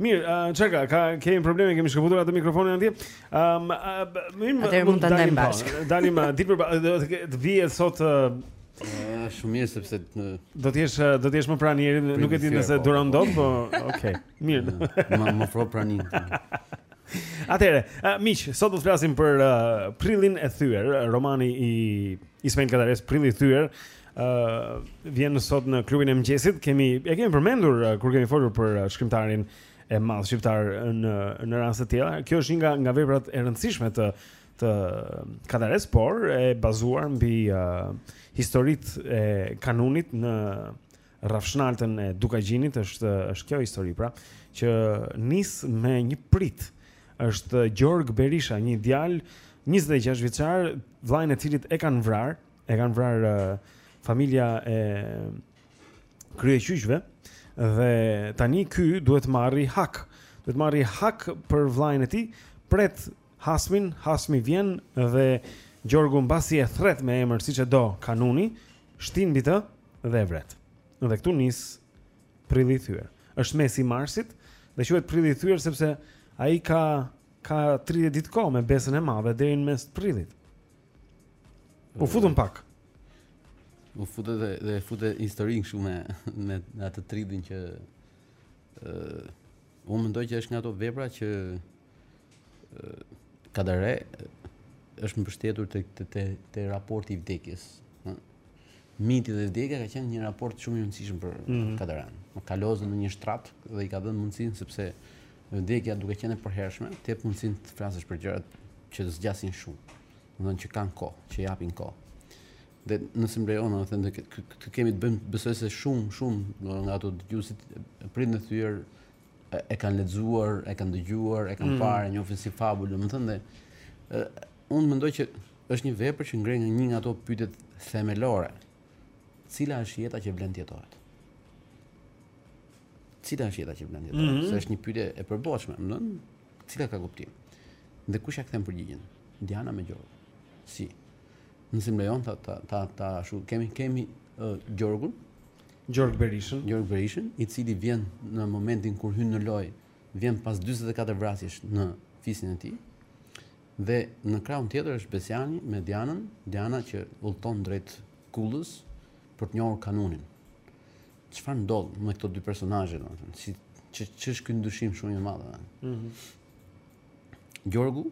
Mirë, uh, ça ka kemi probleme, kemi shkëputur atë mikrofonin atje. Ëm, um, uh, mirë, atë mund ta ndajmë bashkë. Po, dalim uh, ditë për do të vijë sot uh, uh, shumë mirë sepse në... do të jesh uh, do të jesh më pranë njëri, nuk e di nëse po, duron po, dot, po, po okay. Mirë. Më më ofro praninë. Atëherë, uh, miq, sot do të flasim për uh, Prillin e thyer, romani i Ismail Kadaresë, Prilli i thyer, uh, vjen sot në klubin e mëngjesit. Kemi e kemi përmendur uh, kur kemi folur për uh, shkrimtarin e madh shqiptar në në raste të tjera. Kjo është një nga nga veprat e rëndësishme të të Kadaresë, por e bazuar mbi uh, historitë e kanunit në Rrafshnaltën e Dukagjinit është është kjo histori pra që nis me një pritë është Gjorg Berisha, një djalë 26 vjeçar, vëllanë e cilit e kanë vrarë e kanë vrarë familja e Kryeqyqve dhe tani ky duhet të marri hak. Duhet të marrë hak për vëllanë e tij, pret hasmin, hasmi vjen dhe Gjorgu mbasi e thërret me emër siç e do kanuni, shtin mbi të dhe e vret. Dhe këtu nis prilli i thyer. Është mesi i marsit dhe quhet prilli i thyer sepse ai ka ka 30 ditë kohë me besën e madhe deri në mes të prillit. U futëm pak. U fute dhe dhe fute historinë kështu me me atë trillin që ë uh, unë mendoj që është nga ato vepra që ë uh, Kadare është mbështetur te te te, te raporti i vdekjes. Miti dhe vdekja ka qenë një raport shumë i rëndësishëm për mm -hmm. Kadarenë. Ka lozur në një shtrat dhe i ka dhënë mundësinë sepse Vdekja duke qenë e përhershme, të jep mundësinë të flasësh për gjërat që të zgjasin shumë. Do të thonë që kanë kohë, që japin kohë. Dhe nëse më lejon, domethënë kemi të bëjmë besoj se shumë shumë nga ato dëgjuesit Prillin e thyer e kanë lexuar, e kanë dëgjuar, e kanë mm. parë, e njohin si fabulë, domethënë dhe unë mendoj që është një vepër që ngre një nga ato pyetjet themelore cila është jeta që vlen të jetohet? Cila është jeta që vlen të jetohet? Mm -hmm. Se është një pyetje e përbotshme, domethënë, cila ka kuptim? Dhe kush ia kthen përgjigjen? Diana me Gjorgun. Si? Nëse më lejon ta ta ta, ashtu, kemi kemi uh, Gjorgun, Gjorg Berishën. Gjorg Berishën, i cili vjen në momentin kur hyn në lojë, vjen pas 44 vrasjesh në fisin e tij. Dhe në krahun tjetër është Besiani me Dianën, Diana që udhëton drejt Kullës për të njohur kanunin. Çfarë ndodh me këto dy personazhe, domethënë, si ç'është ky ndryshim shumë i madh. Ëh. Mm Gjorgu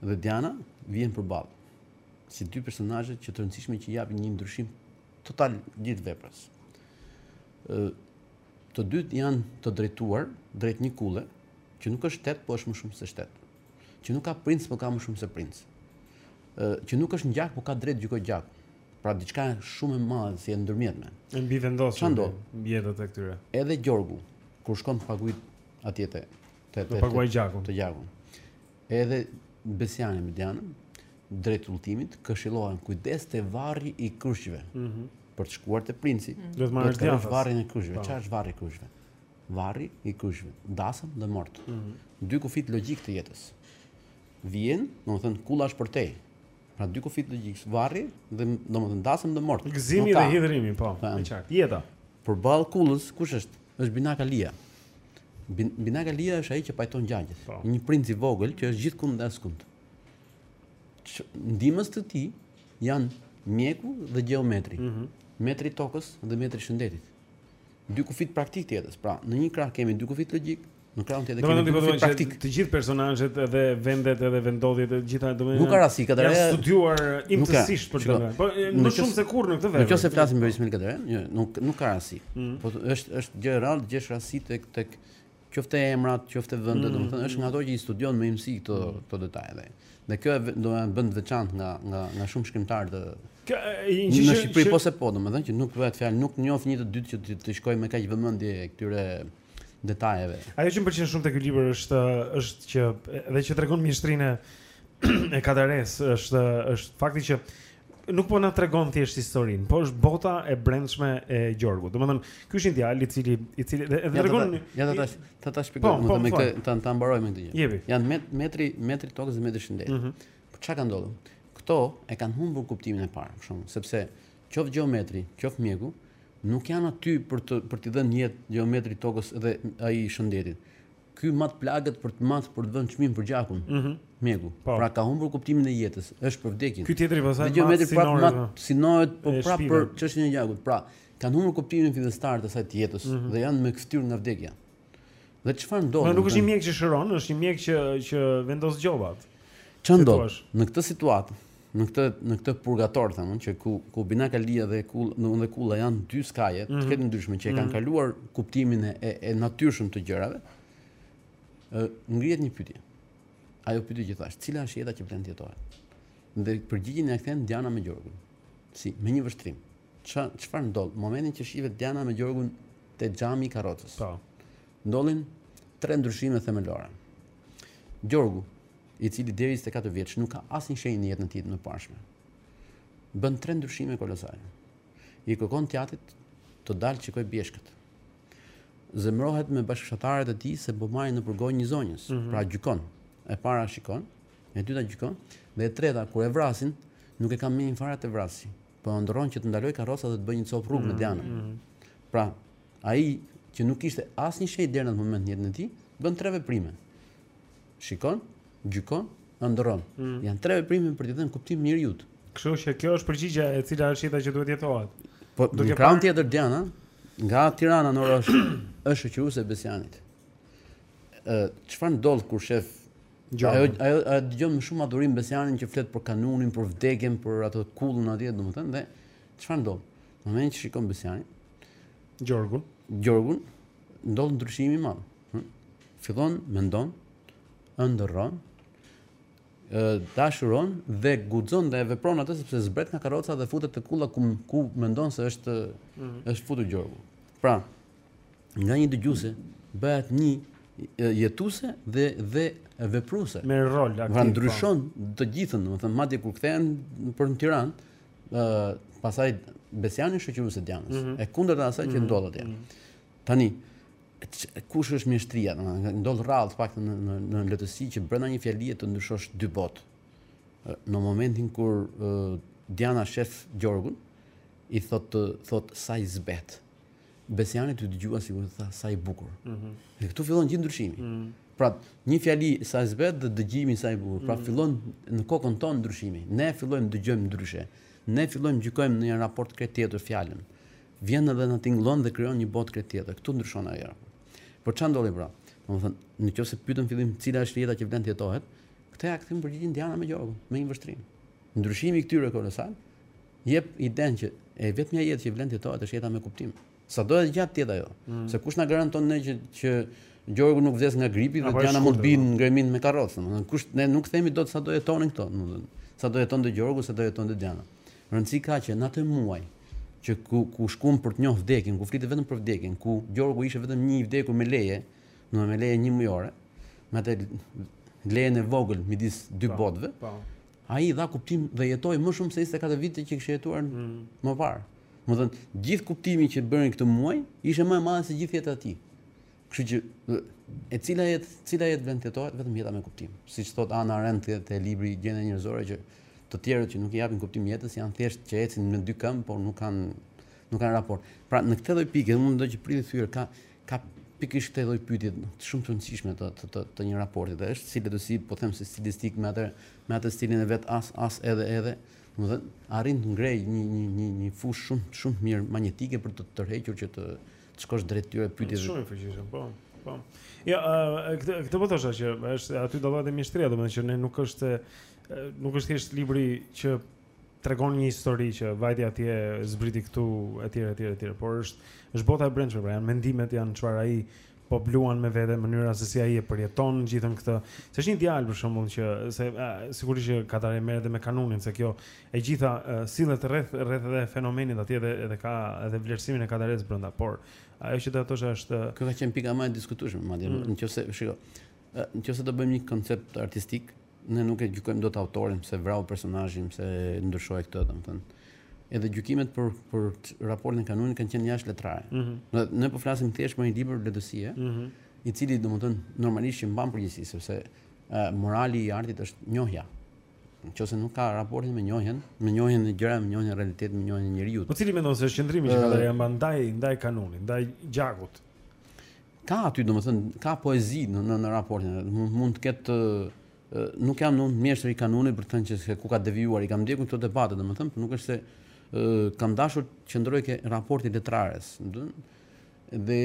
dhe Diana vijnë përballë si dy personazhe që të rëndësishme që japin një ndryshim total gjithë veprës. Ë të dy janë të drejtuar drejt një kulle që nuk është shtet, por është më shumë se shtet. Që nuk ka princ, po ka më shumë se princ. Ë, që nuk është në gjak, po ka drejtë të gjykojë gjak. Pra diçka shumë e madhe si e ndërmjetme. E mbivendosur. Ça ndodh? Ndërmjet këtyre. Edhe Gjorgu, kur shkon të paguajë atje te te të paguajë gjakun. Të gjakun. Edhe Besiani me Dianën drejt udhëtimit këshillohen kujdes te varri i krushqve. Mhm. Mm për të shkuar te princi, mm -hmm. do të marrësh varrin e krushqve. Po. Çfarë është varri i krushqve? Varri i krushqve, dasmë dhe mort. Mhm. Dy kufijtë logjikë të jetës. Vjen, domethënë kulla është përtej. Pra dy kufijtë logjikë, varri dhe domethënë dasmë dhe mort. Gëzimi dhe hidhërimi, po. Në qartë, jeta. Përballë kullës, kush është? Është Binak Alia. Binak Alia është ai që pajton gjaqet. Po. Një princ i vogël që është gjithkund dhe askund. Ndihmës të tij janë mjeku dhe gjeometri. Mhm. Metri i tokës dhe metri i shëndetit. Dy kufijtë praktikë të jetës. Pra, në një krah kemi dy kufijtë logjikë, në krahun tjetër kemi dy kufijtë praktikë. Të gjithë personazhet edhe vendet edhe vendodhjet e gjitha domethënë. Nuk ka rastësi këtë rreth. Janë studiuar imtësisht për këtë. Po më shumë se kurrë në këtë vend. Nëse flasim për Ismail Kadarenë, jo, nuk nuk ka rastësi. Mm. Po është është gjë e rrallë, të gjesh rastësi tek tek qoftë emrat, qoftë vendet, mm, domethënë është nga ato që i studion me imtësi këto mm. këto detaje dhe. Dhe kjo e bën të veçantë nga nga nga shumë shkrimtarë të Kjo një në Shqipëri po se po, domethënë që nuk bëhet fjalë, nuk njoh një të dytë që të, të shkojë me kaq vëmendje këtyre detajeve. Ajo që më pëlqen shumë tek ky libër është është që edhe që tregon mjeshtërinë e Kadaresë, është është fakti që nuk po na tregon thjesht historinë, po është bota e brendshme e Gjorgut. Domethënë, ky është një djalë i cili i cili dhe e tregon Ja ta tash, ta tash shpjegoj, po, po, domethënë me po. këtë ta ta mbaroj me këtë gjë. Jan met, metri, metri tokës dhe metri shëndet. Mm -hmm. Por çka ka ndodhur? Kto e kanë humbur kuptimin e parë, për shkakun, sepse qoftë gjeometri, qoftë mjeku, nuk janë aty për të për të dhënë jetë gjeometri i tokës dhe ai i shëndetit. Ky mat plagët për të mat për të vënë çmim për gjakun. Ëh. Mhm. Mjeku. Po. Pra ka humbur kuptimin e jetës, është për vdekjen. Ky tjetri pastaj mat sinoret. Gjeometri prapë mat po. sinoret po prapë për çështjen e gjakut. Pra, kanë humbur kuptimin fillestar të asaj të jetës mhm. dhe janë me kthyr nga vdekja. Dhe çfarë ndodh? Po nuk është një mjek që shëron, është një mjek që që vendos gjobat. Çfarë ndodh? Në këtë situatë, në këtë në këtë purgator domethënë që ku ku Binak Alia dhe kanuni dhe kulla janë dy skaje të mhm. të ndryshme që e kanë mhm. kaluar kuptimin e e natyrshëm të gjërave ë ngrihet një pyetje ajo pyetje që thash cila është jeta që vlen të jetohet dhe përgjigjen e kthen Diana me Gjorgun si me një vështrim ça çfarë ndodh momentin që shihet Diana me Gjorgun te xhami i karrocës po ndodhin tre ndryshime themelore Gjorgu, i cili deri njëzet e katër vjeç nuk ka asnjë shenjë në jetën e tij të mëparshme, bën tre ndryshime kolosale. I kërkon të jatit të dalë të shikojë bjeshkët. Zemërohet me bashkëfshatarët e tij se po marrin nëpër gojë një zonjë, mm -hmm. pra gjykon. E para shikon, e dyta gjykon, dhe e treta kur e vrasin, nuk e ka mendin fare te vrasësi. po ëndërron që të ndalojë karroca dhe të bëjë një copë rrugë me Dianën. Mm, mm. Pra, ai që nuk kishte asnjë shenjë deri në atë moment në jetën e tij, bën tre veprime. Shikon, gjykon, ëndërron. Mm. Janë tre veprime për të dhënë kuptim njeriu. Kështu që kjo është përgjigja e cila është jeta që duhet jetohet. Po, duke në krahun tjetër Diana, nga Tirana në Orosh, është shoqëruese e Besianit. Çfarë ndodh kur shef Ajo ajo ajo dëgjon me shumë adhurim Besianin që flet për kanunin, për vdekjen, për atë kullën atje, domethënë dhe çfarë ndodh? Në momentin që shikon Besianin, Gjorgun, Gjorgun ndodh ndryshimi i madh. Hm? Fillon mendon, ëndërron, dashuron dhe guxon dhe e vepron atë sepse zbret nga karroca dhe futet te kulla ku ku mendon se është mm -hmm. është futur Gjorgu. Pra, nga një dëgjuese bëhet një jetuse dhe dhe vepruese. Me rol aktiv. Pra po. ndryshon të gjithën, domethënë madje kur kthehen për në Tiranë, ë pastaj Besiani shoqërues i Dianës. Mm -hmm. E kundërta e asaj mm -hmm. që mhm. ndodh atje. Mm -hmm. Tani ku është mjeshtria, domethënë ndodh rrallë të paktën në në, në letërsi që brenda një fjalie të ndryshosh dy botë. Në momentin kur ë Diana shef Gjorgun, i thot thot sa i zbehtë. Besiani dëgjoi sikur tha sa i bukur. Mhm. Dhe këtu fillon gjithë ndryshimi. Mhm. Pra, një fjali sa i zbehtë dhe dëgjimi sa i bukur. Pra, mhm. fillon në kokën tonë ndryshimi. Ne fillojmë dëgjojmë ndryshe. Ne fillojmë gjykojmë në një raport krejt tjetër fjalën. Vjen edhe na tingëllon dhe krijon një botë krejt tjetër. Këtu ndryshon ajo. Por ça ndodhi pra. Domethën, në qoftë se pyetëm në fillim cila është jeta që vlen të jetohet, këtë ia kthen përgjigjen Diana me Gjorgun, me një vështrim. Ndryshimi i këtyre kolosal jep idenë që e vetmja jetë që vlen të jetohet është jeta me kuptim. Sado e gjatë të jetë ajo. Mm. Se kush na garanton ne që që Gjorgu nuk vdes nga gripi dhe Diana mund të bien në greminë me karrocë, domethënë kush ne nuk themi dot sa do jetonin këto, domethënë sa do jetonte Gjorgu, sa do jetonte Diana. Rëndësi ka që në atë muaj që ku ku shkuam për të njoh vdekjen, ku flitet vetëm për vdekjen, ku Gjorgu ishte vetëm një i vdekur me leje, domethënë me leje njëmujore, me atë lejen e vogël midis dy po, botëve. Po. Ai i dha kuptim dhe jetoi më shumë se njëzet e katër vite që kishte jetuar më parë. Domethënë, gjithë kuptimi që bëri këtë muaj ishte më e madhe se gjithë jeta e tij. Kështu që e cila jetë, cila jetë vlen të jetohet vetëm jeta me kuptim. Siç thotë Hana Arendt te libri Gjendja njerëzore që të tjerët që nuk i japin kuptim jetës janë thjesht që ecin me dy këmbë, por nuk kanë nuk kanë raport. Pra në këtë lloj pike unë mendoj që Prilli i thyer ka Ka pikërisht këtë lloj pyetje shumë të rëndësishme të të të, të një raporti dhe është si letërsi, po them se stilistik me atë me atë stilin e vet as as edhe edhe, domethënë arrin të ngrejë një një një një fushë shumë shumë të mirë magnetike për të tërhequr që të të shkosh drejt këtyre pyetjeve. Shumë e fuqishme, po. Po. Ja, uh, këtë këtë po thosha që është aty dallohet dhe mjeshtëria, domethënë që ne nuk është nuk është thjesht libri që tregon një histori që vajti atje zbriti këtu etj etj etj por është është bota e brendshme pra janë mendimet janë çfarë ai po bluan me vete mënyra se si ai e përjeton gjithën këtë se është një djalë për shembull që se sigurisht që Kadare merret edhe me kanunin se kjo e gjitha uh, sillet rreth rreth edhe fenomenit atje edhe edhe ka edhe vlerësimin e Kadaresë brenda por ajo që do të thosha është kjo ka qenë pika më e diskutueshme madje mm. nëse shiko nëse do bëjmë një koncept artistik Ne nuk e gjykojmë dot autorin pse vrau personazhin, pse ndryshoi këtë, domethënë. Edhe gjykimet për për raportin e kanunit kanë qenë jashtëletrare. Mm -hmm. Ne po flasim thjesht për një libër letërsie, mm -hmm. i cili domethënë normalisht që mban përgjegjësi sepse uh, morali i artit është njohja. Nëse nuk ka raportin me njohjen, me njohjen e gjërave, me njohjen e realitetit, me njohjen e njeriut. Po cili mendon se është qëndrimi që ka uh, ndaj ndaj kanunit, ndaj gjakut? Ka aty, domethënë, ka poezi në në, në raportin. Mund, mund të ketë nuk jam ndonjë mjeshtër i kanunit për të thënë që se ku ka devijuar, i kam ndjekur këto debate, domethënë, por nuk është se ë kam dashur të qëndroj ke raporti letrar, domethënë, dhe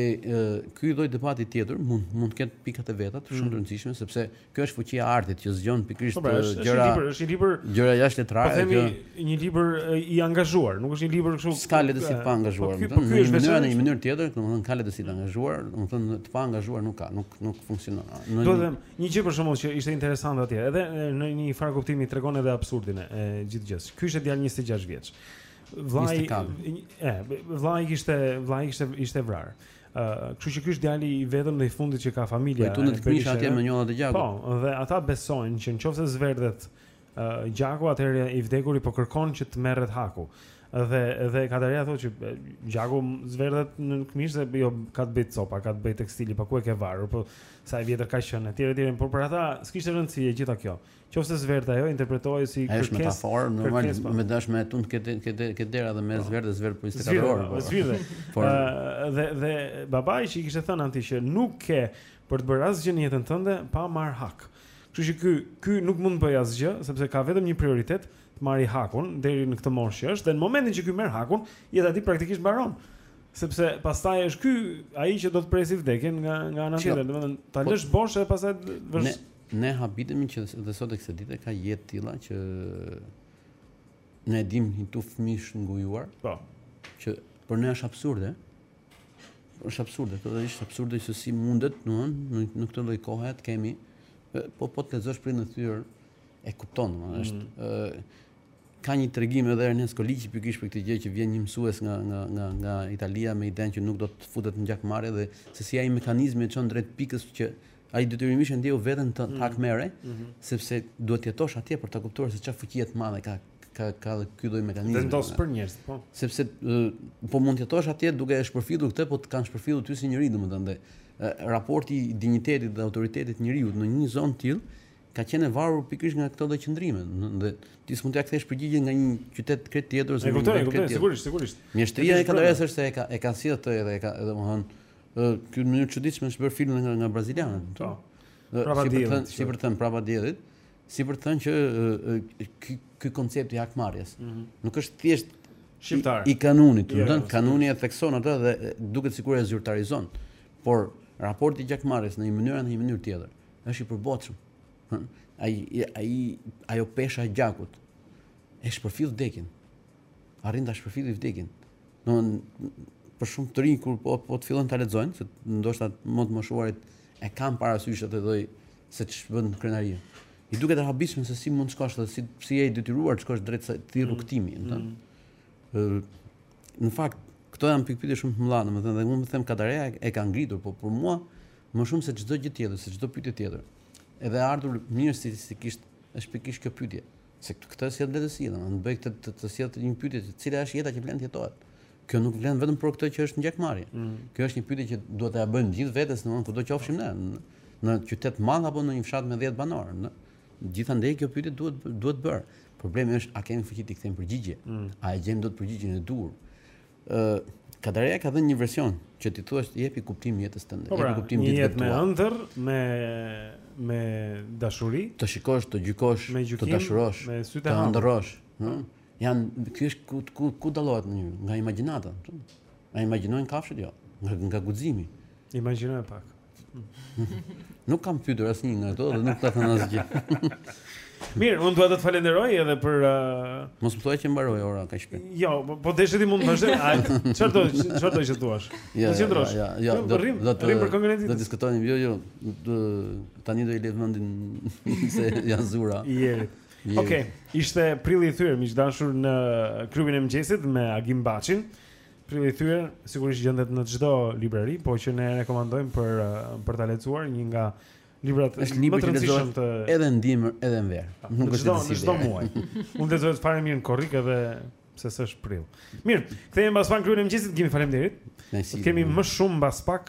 ky lloj debati tjetër mund mund të ketë pikat e veta shumë të mm. rëndësishme sepse Kjo është fuqia e artit që zgjon pikërisht po, gjëra. Është një libër, është një libër. Gjëra jashtëletrare. Po themi kjo... një libër i angazhuar, nuk është një libër kështu. S'ka letërsi të paangazhuar. Po, po ky është vetëm në një mënyrë tjetër, domethënë ka letërsi të angazhuar, domethënë të paangazhuar nuk ka, nuk nuk funksionon. Do të them, një gjë për shembull që ishte interesante atje, edhe në një farë kuptimi tregon edhe absurdin e gjithë gjës. Ky ishte djalë 26 vjeç. Vllai e, vllai kishte, vllai kishte ishte vrarë. Uh, kështu që ky është djali i vetëm dhe i fundit që ka familja. Po tundet këmisha atje me njollat e gjakut. Po, dhe ata besojnë që në qoftë se zverdhet uh, gjaku, atëherë i vdekuri po kërkon që të merret haku. Dhe dhe Kadareja thotë që gjaku zverdhet në këmishë se jo ka të bëj copa, ka të bëj tekstili, pa po ku e ke varur, po sa e vjetër ka qenë etj etj, por për ata s'kishte rëndësi e gjitha kjo. Qoftë se zverdhet ajo interpretohej si kërkesë. Është metaforë, normalisht po. me dash me tund këtë këtë këtë dera dhe me po. zverdh dhe zverdh po ishte katror. Po zverdh. Por dhe dhe babai që i kishte thënë atij që nuk ke për të bërë asgjë në jetën tënde pa marrë hak. Kështu që ky ky nuk mund të bëjë asgjë sepse ka vetëm një prioritet, të marrë hakun deri në këtë moshë që është dhe në momentin që ky merr hakun, jeta e tij praktikisht mbaron. Sepse pastaj është ky ai që do të presi vdekjen nga nga ana tjetër, domethënë ta po- lësh bosh edhe pastaj vësh Ne habitemi që dhe sot e kësaj dite ka jetë të tilla që ne e dimë një tufë fëmijësh të ngujuar. Po. Që për ne është absurde. Është absurde, po është absurde se si mundet, domthonë, në, në këtë lloj kohe të kemi po po të lexosh Prillin e thyer e kupton, domthonë, mm. është ë mm. ka një tregim edhe Ernest Koliqi pikërisht për këtë gjë që vjen një mësues nga nga nga nga Italia me idenë që nuk do të futet në gjakmarrje dhe se si ai mekanizmi e çon drejt pikës që Ai detyrimisht e ndjen veten të mm. të hakmerret, mm -hmm. sepse duhet të jetosh atje për ta kuptuar se çfarë fuqie të madhe ka ka ka dhe ky lloj mekanizmi. Vendos për njerëz, po. Sepse po mund të jetosh atje duke e shpërfillur këtë, po të kanë shpërfillur ty si njeri, domethënë dhe raporti i dinjitetit dhe autoritetit të njeriut në një zonë të tillë ka qenë i varur pikërisht nga këto lloj qëndrime, dhe ti s'mund t'ia kthesh përgjigje nga një qytet krejt tjetër ose një qytet tjetër. Sigurisht, sigurisht. Mjeshtria e Kadaresë është se e ka e ka sjellë këtë edhe e ka edhe domethënë Ë, ky në mënyrë të çuditshme është bërë film nga, nga brazilianët. Po. Prapa diellit. Si për të thënë prapa diellit, si për të thënë që ky ky koncept i hakmarrjes. Mm -hmm. Nuk është thjesht shqiptar. I, i kanunit, domethënë kanuni e thekson atë dhe duket sikur e zyrtarizon. Por raporti i hakmarrjes në një mënyrë apo në një mënyrë tjetër është i përbotshëm. Ai ai ajo pesha e gjakut e shpërfill vdekjen. Arrin ta shpërfillë vdekjen. Do për shumë të rinj kur po po të fillojnë ta lexojnë, se ndoshta më të moshuarit e kanë parasysh atë lloj se ç'bën krenaria. I duket e habitshme se si mund të shkosh dhe si si je i detyruar të shkosh drejt atij rrugëtimi, mm. mm. Ë në fakt këto janë pikëpyetje shumë të mëdha, domethënë dhe unë mendoj Kadareja e ka ngritur, po për mua më shumë se çdo gjë tjetër, se çdo pyetje tjetër. Edhe e ardhur mirë stilistikisht është pikërisht kjo pyetje. Se këtë e sjell letërsia, domethënë të bën këtë të sjell një pyetje se cila është jeta që vlen të jetohet. Kjo nuk vlen vetëm për këtë që është në gjakmarrje. Mm. Kjo është një pyetje që duhet ta bëjmë gjithë vetes, domethënë kudo qofshim ne, në qytet të madh apo në një fshat me 10 banorë, në gjithandej kjo pyetje duhet duhet bërë. Problemi është a kemi fuqi të kthejmë përgjigje? Mm. A e gjejmë dot përgjigjen e duhur? Kadareja ka dhënë një version që të thotë se jepi kuptim jetës tënde, po pra, jepi kuptim jetës tënde. Me ëndërr, me me dashuri, të shikosh, të gjykosh, me gjykim, të dashurosh, me sy të ëndërrosh, ëh. Po. Janë ky është ku ku ku dallohet njeriu nga imagjinata. A imagjinojnë kafshët jo, nga nga guximi. Imagjinojnë pak. Nuk kam pyetur asnjë nga ato dhe nuk më ka thënë asgjë. Mirë, unë dua të të falenderoj edhe për uh... Mos më thuaj që mbaroi ora kaq shpejt. Jo, po, po deshe ti mund të vazhdojmë. Ai çfarë do çfarë do të thuash? Ja, do të Ja, ja, do të rrim, do të rrim për këngën e ditës. Do të diskutojmë jo, jo. Do tani do i lë vendin se ia zura. Jeri. Okej, okay, ishte Prilli i thyer miq të dashur në klubin e mëngjesit me Agim Baçin. Prilli i thyer, sigurisht gjendet në çdo librari, po që ne rekomandojmë për për ta lexuar një nga librat më të rëndësishëm të edhe në dimër edhe në verë. Po, lexohet në çdo muaj. Lexohet fare mirë në korrik edhe pse s'është prill. Mirë, kthehemi pas pak te klubi i mëngjesit, kemi faleminderit. Kemi më shumë mbas pak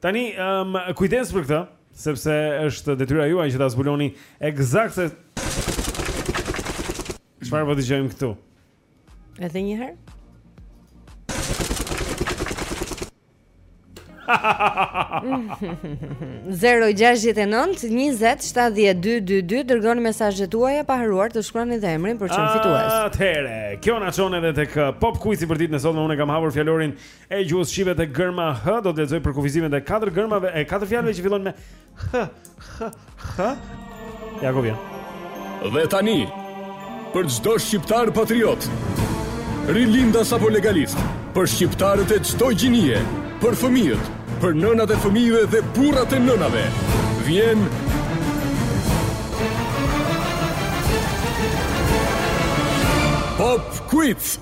Tani, um, kujdes për këtë, sepse është detyra juaj që ta zbuloni ekzakt se çfarë po dëgjojmë këtu. Edhe një herë. Zero gjashtëdhjetë e nëntë, njëzet, shtatëdhjetë e dy, dy, dy, dërgoni mesazhet tuaja pa harruar të shkruani dhe emrin po qe se jeni fitues. Atëherë, kjo na çon edhe tek uh, Pop Quiz-i për ditën e sotme, unë e kam hapur fjalorin e gjuhës shqipe te gërma h do të lexoj përkufizimet e katër gërmave e katër fjalëve që fillojnë me h h h ja ku vjen dhe tani për çdo shqiptar patriot rilindas apo legalist për shqiptarët e çdo gjinie për fëmijët për nënat e fëmijëve dhe burrat e nënave vjen Pop Quiz!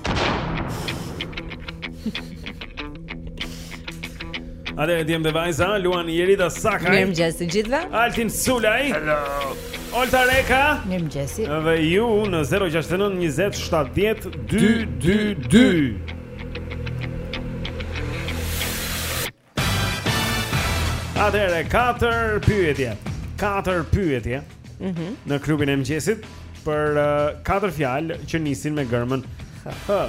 Atëherë djem dhe vajza, Luan Jerida Sakaj Mirë mëngjes të gjithëve Altin Sulaj Hello Olta Reka Mirë mëngjesi Dhe ju në 069 20 70 222 Atëherë, katër pyetje. Katër pyetje. Mhm. Mm në klubin e mëngjesit për uh, katër fjalë që nisin me gërmën H.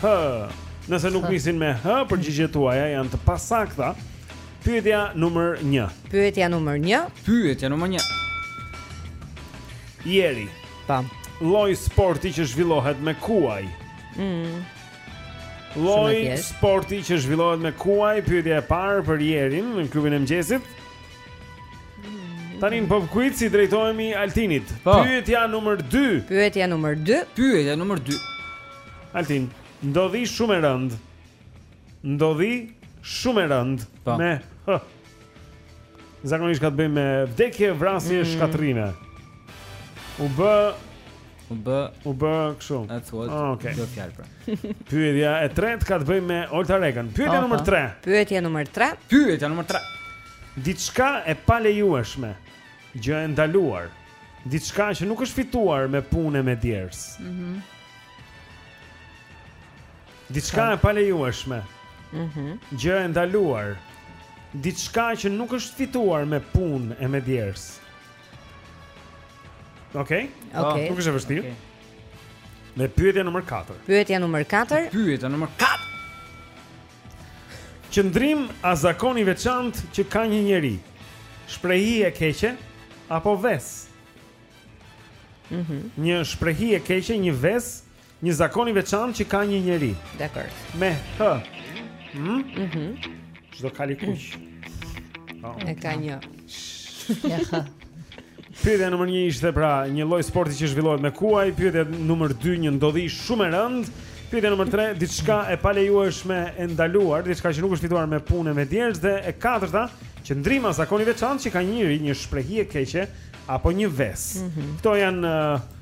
H. Nëse nuk nisin me H, përgjigjet tuaja janë të pasakta. Pyetja numër 1. Pyetja numër 1. Pyetja numër 1. Jeri. Tam. Lloj sporti që zhvillohet me kuaj. Mhm. Mm Lloj sporti që zhvillohet me kuaj, pyetja e parë për Jerin në klubin e mëngjesit. Tani në pop quiz i drejtohemi Altinit. Po. Pyetja numër 2. Pyetja numër 2. Pyetja numër 2. Altin, ndodhi shumë e rëndë. Ndodhi shumë e rëndë po. me Zakonisht ka të bëjmë me vdekje, vrasje, mm. shkatërrime. U bë u bë u bë kështu. That's what. Oh, okay. Do fjalë pra. Pyetja e tretë ka të bëjmë me Olta Rekën. Pyetja oh, numër 3. Pyetja numër 3. Pyetja numër 3. Diçka e palejueshme, gjë e ndaluar. Diçka që nuk është fituar me punë e me djersë. Mhm. Mm Diçka e palejueshme. Mhm. Mm Gjë e ndaluar. Diçka që nuk është fituar me punë e me djersë. Okej? Okay? Okej. Okay. Nuk është e vështirë. Okay. Me pyetja numër 4. Pyetja numër 4. Pyetja numër 4. Qëndrim a zakon i veçantë që ka një njeri? Shprehi e keqe apo ves? Mhm. Mm një shprehi e keqe, një ves Një zakon i veçantë që ka një njeri. Dakor. Me h. Hm? Mhm. Çdo kal i kuq. Oh, e ka një. Ja. Pyetja numër 1 ishte pra një lloj sporti që zhvillohet me kuaj, pyetja numër 2 një ndodhi shumë e rëndë. Pyetja numër 3, diçka e palejueshme e ndaluar, diçka që nuk është fituar me punë e me djersë dhe e katërta, qëndrim a zakon i veçantë që ka një njeri një shprehi e keqe apo një ves. Mm -hmm. Kto janë uh,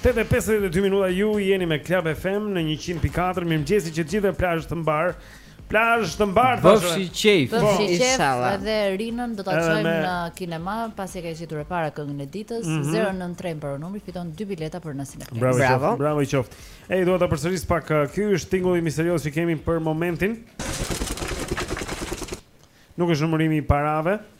Tetë e pesëdhjetë e dy minuta ju jeni me Club FM në 100.4 Mirëmëngjesi të gjithëve plazh të mbarë Plazh të mbarë të shërë Bëfshi qejf Bëfshi qejf edhe Rinën do ta çojmë me... në kinema Pasi ka gjetur e para këngën e ditës mm -hmm. 093 për numrin fiton 2 bileta për në Cineplexx Bravo, Bravo. Bravo i qoftë Ej dua ta përsëris pak uh, Ky është tingulli misterioz që kemi për momentin Nuk është numërimi i parave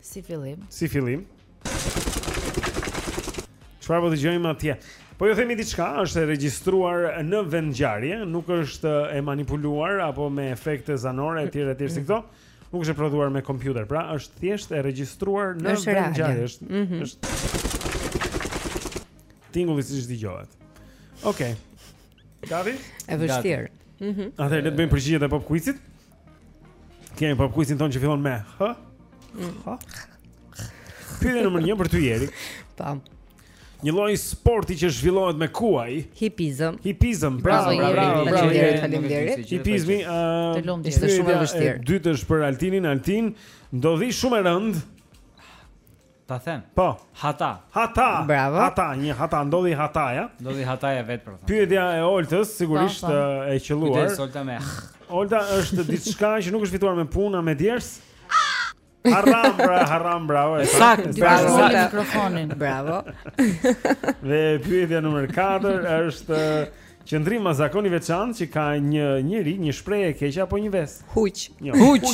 Si fillim. Si fillim. Çfarë po dëgjojmë atje? Po ju themi diçka, është e regjistruar në vendngjarje, nuk është e manipuluar apo me efekte zanore etj etj si këto. Nuk është e prodhuar me kompjuter, pra është thjesht e regjistruar në vendngjarje, është. Mm -hmm. Është Tingulli siç dëgohet. Okej. Okay. Gavi? E vështirë. Mhm. Mm Atëherë le të bëjmë përgjigjet e pop quizit. Kemi pop quizin tonë që fillon me H. H. Pyetja nr. 1 për ty Jeri. Ta them. Po. Një lloj sporti që zhvillohet me kuaj. Hipizëm. Hipizëm. Bravo, bravo, bravo. Faleminderit, faleminderit. Hipizmi, ë, uh, ishte shumë e vështirë. E dyta është për Altinin, Altin, ndodhi shumë e rëndë. Ta them. Po. Hata. Hata. Bravo. Hata, një hata ndodhi hataja. Ndodhi hataja vetë për të. Pyetja e Oltës sigurisht po, po. e qëlluar. Pyetja e Oltës. Olta është diçka që nuk është fituar me punë, me djersë. Haram, bra, haram, bravo. Saktë, bravo. Sa mikrofonin, bravo. Dhe pyetja numër 4 është Qëndrim a zakon i veçantë që ka një njeri, një shprehi e keqe apo një ves. Huq. Një huq.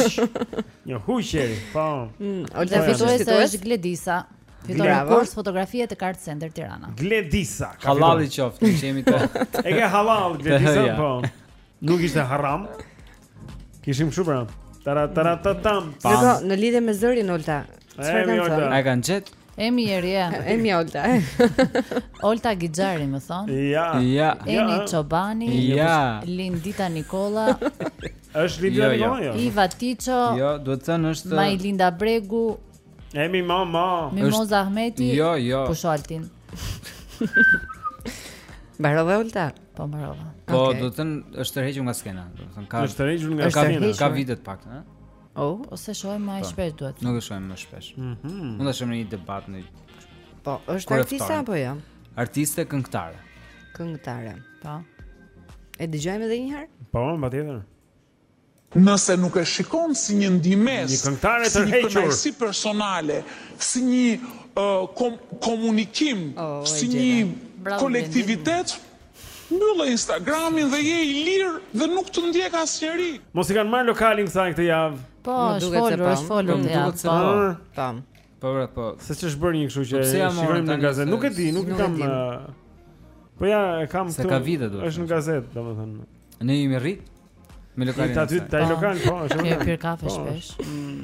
Një huq e, po. Mm, Olta fituese është Gledisa. Fitoi një kurs fotografie te Art Center Tirana. Gledisa. Halal i qoftë, ne jemi të. E ke halal Gledisa, po. Nuk ishte haram. Kishim kështu pra. Tara tara ta tam. E po në lidhje me zërin Olta. Çfarë kanë thënë? A e kanë gjet. E mirë, ja. E mirë Olta. Olta Gixhari më thon. Ja. Ja. Eni Çobani. Ja. Lindita Nikolla. Është Lindita jo, jo. Nikolla? Jo. Iva Tiço. Jo, do të thënë është Majlinda Bregu. Emi mama. Mimoza Ahmeti. Jo, jo. Pusho Altin. Mbarova Olta. Po mbarova. Po okay. do të thënë është tërhequr nga skena, do të thënë ka është tërhequr nga skena, ka vite të paktën, ëh. Oh, ose shohim më po. shpesh duhet. Nuk e shohim më shpesh. Mhm. Mm Mund ta shohim në një debat në Po, është artiste apo jo? Artiste këngëtare. Këngëtare, po. E dëgjojmë edhe një herë? Po, patjetër. Nëse nuk e shikon si një ndihmesë, si një kënaqësi personale, si një komunikim, si një kolektivitet, mbylle Instagramin dhe je i lirë dhe nuk të ndjek asnjeri. Mos i kanë marrë lokalin kësaj këtë javë? Po, është folur, është folur këtë javë. Po. Po bra, po. Se ç'është bërë një kështu që po shikojmë në gazetë. Nuk e di, nuk e kam. Po ja, e kam këtu. Se ka vite do. Është në gazetë, domethënë. Ne jemi rrit me lokalin. Ta dy, ta lokal, po, është. Ke pirë kafe po, shpesh. Mm.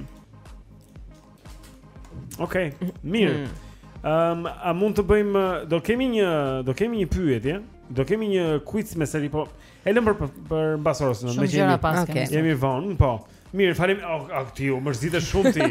Okej, mirë. Mm. Ehm, a mund të bëjmë do kemi një do kemi një pyetje, do kemi një quiz me seri po. E lëm për për mbasorën, më jemi. Okej. Jemi vonë, po. Mirë, falem. Oh, ti u mërzite shumë ti.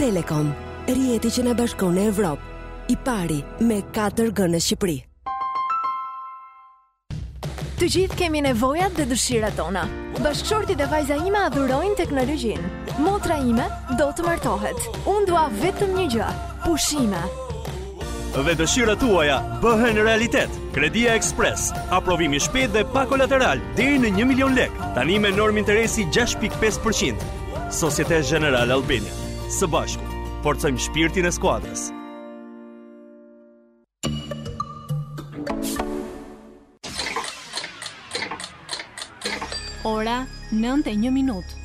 Telekom, rjeti që na bashkon në Evropë, i pari me 4G në Shqipëri. Të gjithë kemi nevojat dhe dëshirat tona. Bashkëshorti dhe vajza ime adhurojnë teknologjinë. Motra ime do të martohet. Unë dua vetëm një gjë, pushime. Dhe dëshirat tuaja bëhen realitet. Kredia Express, aprovim i shpejtë dhe pa kolateral deri në 1 milion lekë. Tani me normë interesi 6.5%. Societe Generale Albania. Së bashku, forcojmë shpirtin e skuadrës. Ora 9:01 minutë.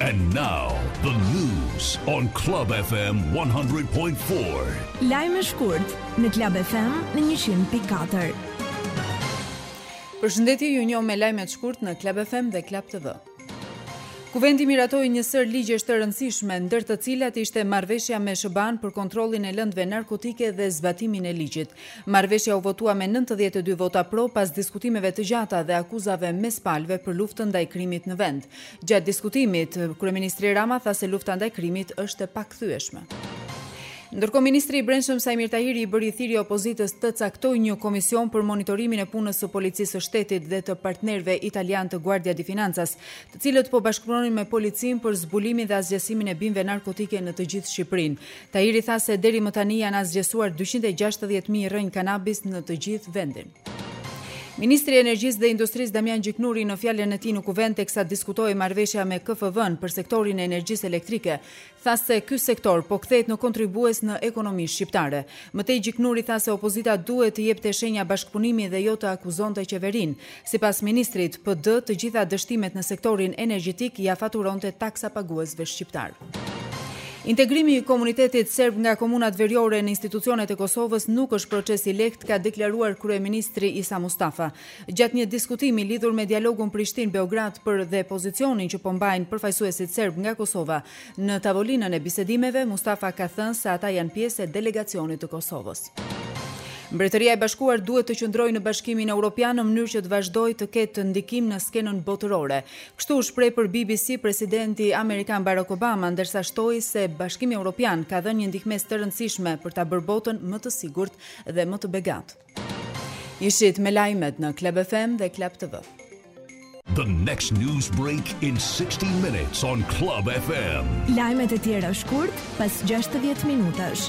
And now the news on Club FM 100.4. Lajme shkurt në Club FM në 100.4. Përshëndetje ju njoh me lajmet shkurt në Club FM dhe Club TV. Kuvendi miratoi një sërë ligjesh të rëndësishme, ndër të cilat ishte Marrëveshja me SHBA-në për kontrollin e lëndëve narkotike dhe zbatimin e ligjit. Marrëveshja u votua me nëntëdhjetë e dy vota pro pas diskutimeve të gjata dhe akuzave mes palëve për luftën ndaj krimit në vend. Gjatë diskutimit, kryeministri Rama tha se lufta ndaj krimit është e pakthyeshme. Ndërkohë ministri i Brendshëm Saimir Tahiri i bëri thirrje opozitës të caktojë një komision për monitorimin e punës së Policisë së Shtetit dhe të partnerëve italianë të Guardia di Finanzas, të cilët po bashkëpunojnë me policinë për zbulimin dhe asgjësimin e bimëve narkotike në të gjithë Shqipërinë. Tahiri tha se deri më tani janë asgjësuar dyqind e gjashtëdhjetë mijë rrënjë kanabis në të gjithë vendin. Ministri i Energjisë dhe Industrisë Damian Gjiknuri në fjalën e tij në Kuvend teksa diskutohej marrëveshja me KFV-në për sektorin e energjisë elektrike, tha se ky sektor po kthehet në kontribues në ekonominë shqiptare. Më tej Gjiknuri tha se opozita duhet të jepte shenja bashkëpunimi dhe jo të akuzonte qeverinë. Sipas ministrit, PD të gjitha dështimet në sektorin energjetik ia faturonte taksapaguesve shqiptarë. Integrimi i komunitetit serb nga komunat veriore në institucionet e Kosovës nuk është proces i lehtë, ka deklaruar kryeministri Isa Mustafa. Gjatë një diskutimi lidhur me dialogun Prishtinë-Beograd për dhe pozicionin që po mbajnë përfaqësuesit serbë nga Kosova në tavolinën e bisedimeve, Mustafa ka thënë se ata janë pjesë e delegacionit të Kosovës. Mbretëria e Bashkuar duhet të qëndrojë në Bashkimin Evropian në mënyrë që të vazhdojë të ketë ndikim në skenën botërore. Kështu u shpreh për BBC presidenti amerikan Barack Obama, ndërsa shtoi se Bashkimi Evropian ka dhënë një ndihmesë të rëndësishme për ta bërë botën më të sigurt dhe më të begatë. Ishit me lajmet në Club FM dhe Club TV. The next news break in 60 minutes on Club FM. Lajmet e tjera shkurt pas 60 minutash.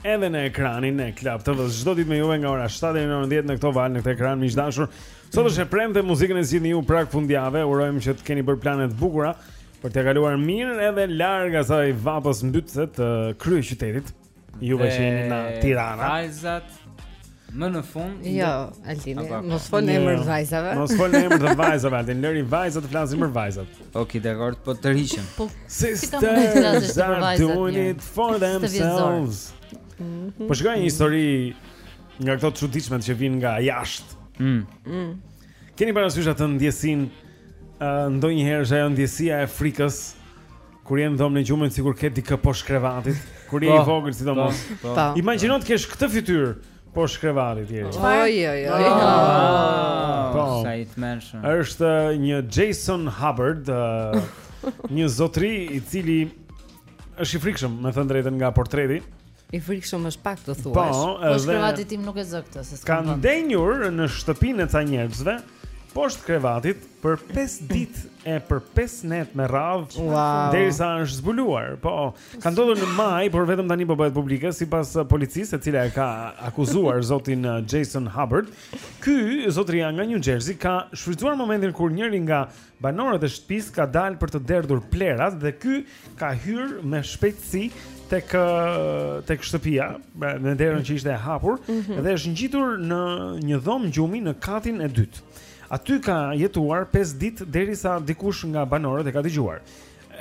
Edhe në ekranin e Club TV çdo ditë me juve nga ora 7 deri në orën 10 në këto valë në këtë ekran miq të dashur. Sot është e premte muzikën e zgjidhni ju prag fundjavë. Urojmë që të keni bërë plane të bukura për të kaluar mirë edhe larg asaj vapës mbytëse të kryeqytetit. Juve që jeni në Tiranë. Vajzat Më në fund. Jo, Altini, mos fol në emër të vajzave. Mos fol në emër të vajzave, Altin, lëri vajzat të flasin për vajzat. Okej, dakor, po të rri qetë. Po, si kam të flasësh për vajzat? Doing it for themselves. Mhm. Po shikoj një histori nga këto të çuditshme që vijnë nga jashtë. Mm. Mm. Keni parasysh atë ndjesinë uh, ndonjëherë është ajo ndjesia e frikës Kur je në dhomën e gjumit sikur ke dikë poshtë krevatit, kur je i, po, vogël sidomos. Po, po. Imagjino të kesh këtë fytyrë poshtë krevatit deri. Oj oj oj. Po. Sa i tmerrshëm. Është uh, një Jason Hubbard, uh, një zotri i cili është i frikshëm, me thënë drejtën nga portreti. I frikshëm është pak të thuash. Po, poshtë krevatit tim nuk e zë këtë, se s'kam. Ka ndenjur në shtëpinë e ca njerëzve poshtë krevatit për 5 ditë e për 5 net me radhë wow. derisa është zbuluar. Po, ka ndodhur në maj, por vetëm tani po bëhet publike sipas uh, policisë, e cila e ka akuzuar zotin uh, Jason Hubbard. Ky zotria nga New Jersey ka shfrytëzuar momentin kur njëri nga Banorët e shtëpisë ka dalë për të derdhur plehrat dhe ky ka hyrë me shpejtësi tek tek shtëpia, me derën që ishte e hapur mm -hmm. dhe është ngjitur në një dhomë gjumi në katin e dytë. Aty ka jetuar 5 ditë derisa dikush nga banorët e ka dëgjuar.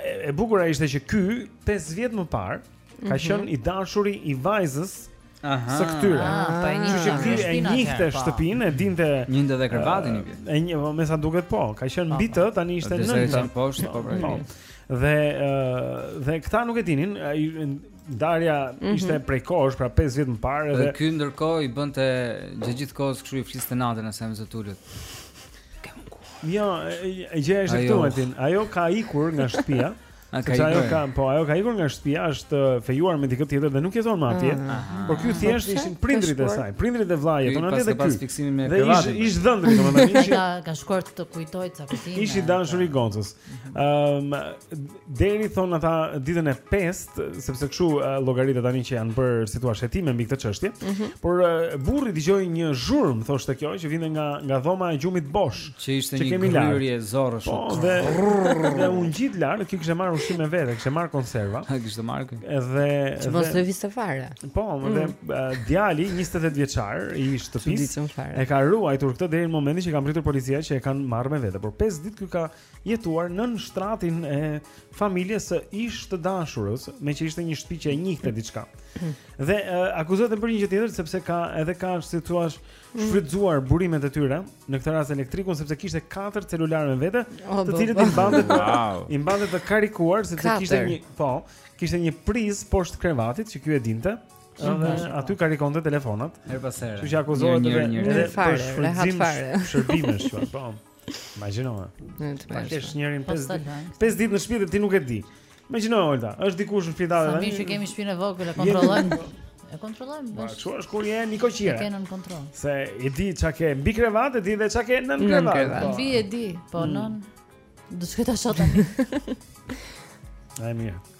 E, e bukura ishte që ky 5 vjet më parë ka mm -hmm. qenë i dashuri i vajzës Aha. Së këtyre. Ah, po e njihte Kështu që ky e Krishtina njihte atëherë, po. shtëpinë, e dinte Njihte dhe krevatin ë, vjet. E njihte, po, me sa duket po, ka qenë mbi të, tani ishte Dhe se nën të. qenë poshtë, po, pra, i Po. vjet. Dhe ë, dhe këta nuk e dinin, ai ndarja ishte prej kohësh, pra 5 vjet më parë Mhm. Dhe dhe ky ndërkohë i bënte gjatë gjithë kohës kështu i fliste natën asaj me zë të ulët. jo, e- e gjëja ishte Ajo- këtu Altin. Ajo ka ikur nga shtëpia A ka ikur? Ajo ka, po ajo ka ikur nga shtëpia, është uh, fejuar me dikë tjetër dhe nuk jeton më atje. Ah. Por ky Po thjesht pse? ishin prindërit Ka e shkuar. saj, prindërit e vëllai, Ky unë pas atje ka dhe pas ky. fiksimin me Dhe ish krevatin. ish dhëndri, domethënë ish i Ka ka shkuar të kujtojë ca kujtime. ish i dashuri i gocës. Ëm deri thonë ata ditën e 5, sepse kështu eh, llogarite tani që janë bërë si të thuash hetime mbi këtë çështje. Por eh, burri dëgjoi një zhurmë, thoshte kjo, që vinte nga nga dhoma e gjumit bosh. Që ishte një gërryerje zorrësh. Po, dhe dhe u ngjit lart, ky kishte marrë ushqim me vete, kishte marrë konserva. A kishte marrë. Edhe Që mos të vdiste fare. Po, edhe mm. djali 28 vjeçar i shtëpisë. E ka ruajtur këtë deri në momentin që ka mbërritur policia që e kanë marrë me vete. Por 5 ditë ky ka jetuar nën shtratin e familjes së ish të dashurës, meqë ishte një shtëpi që e njihte diçka. Dhe akuzohet për një gjë tjetër sepse ka edhe ka si thua shfrytzuar burimet e tyre, në këtë rast elektrikun sepse kishte 4 celularë me vete, O, bo, bo. të cilët i mbante të, Wow. i mbante të karikuar sepse Katër. kishte një, po, kishte një prizë poshtë krevatit që ky e dinte. Edhe aty karikonte telefonat. Herë pas here. Kështu që akuzohet Mirë, edhe mirë, mirë. edhe Mirë fare, për rehat shfrytëzim fare. sh- shërbimesh, po, po. Imagjino. Ta kesh njerin 5 ditë. 5 ditë në shtëpi dhe ti nuk e di. Imagjino Olta, është dikush në shtëpi tani. Sa mirë që kemi shpinë e vogël e kontrollojmë. E kontrollojmë. Po, kjo është kur je me qira? Ke nën kontroll. Se e di çka ke mbi krevat, e di dhe çka ke nën krevat. Po. Mbi e di, po mm. nën. Do të shkoj ta shoh tani. Ai mirë.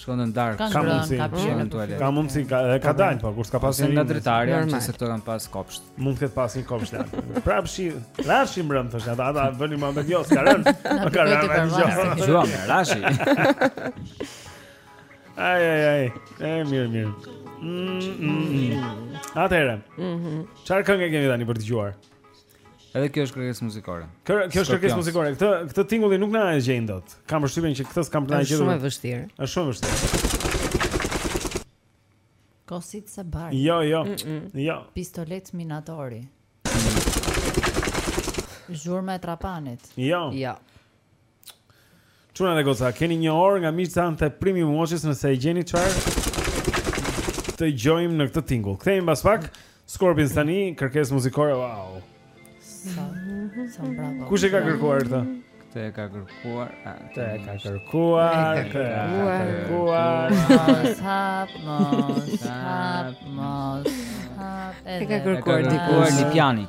Shkon në darkë, ka mundsi, ka bërë në tualet. Ka mundsi, ka ka dalë, po kur s'ka pas një. Nga dritarja, që se këto kanë pas kopsht. Mund të ketë pas një kopsht. Prapë shi, ra shi mbrëmë thoshte, ata ata bënë më me dios, ka rënë. Po ka rënë ajo gjë. Jo, më ra shi. Ai ai ai, e mirë mirë. Mm, mm, mm. Atëherë. Mhm. Çfarë këngë kemi tani për të dëgjuar? Edhe kjo është kërkesë muzikore. Kjo kjo është kërkesë muzikore. Këtë këtë tingull nuk na e gjejnë dot. Kam përshtypjen që këtë s'kanë për ta gjet. Është shumë e vështirë. Është shumë e vështirë. Kosik sa bar. Jo, jo. Mm -mm. Jo. Pistolet minatori. Zhurma e trapanit. Jo. Jo. Çuna dhe goca, keni një dhuratë nga miqtë tanë te Prime Mattress nëse e gjeni çfarë dëgjojmë në këtë tingull. Kthehemi pas pak. Scorpions tani, kërkesë muzikore, wow. Sa, sa bravo. Kush e ka kërkuar këtë? Këtë e ka kërkuar, a, këtë e ka kërkuar, këtë e ka kërkuar. Mos hap, mos hap, mos hap. E ka kërkuar dikush. Lipjani.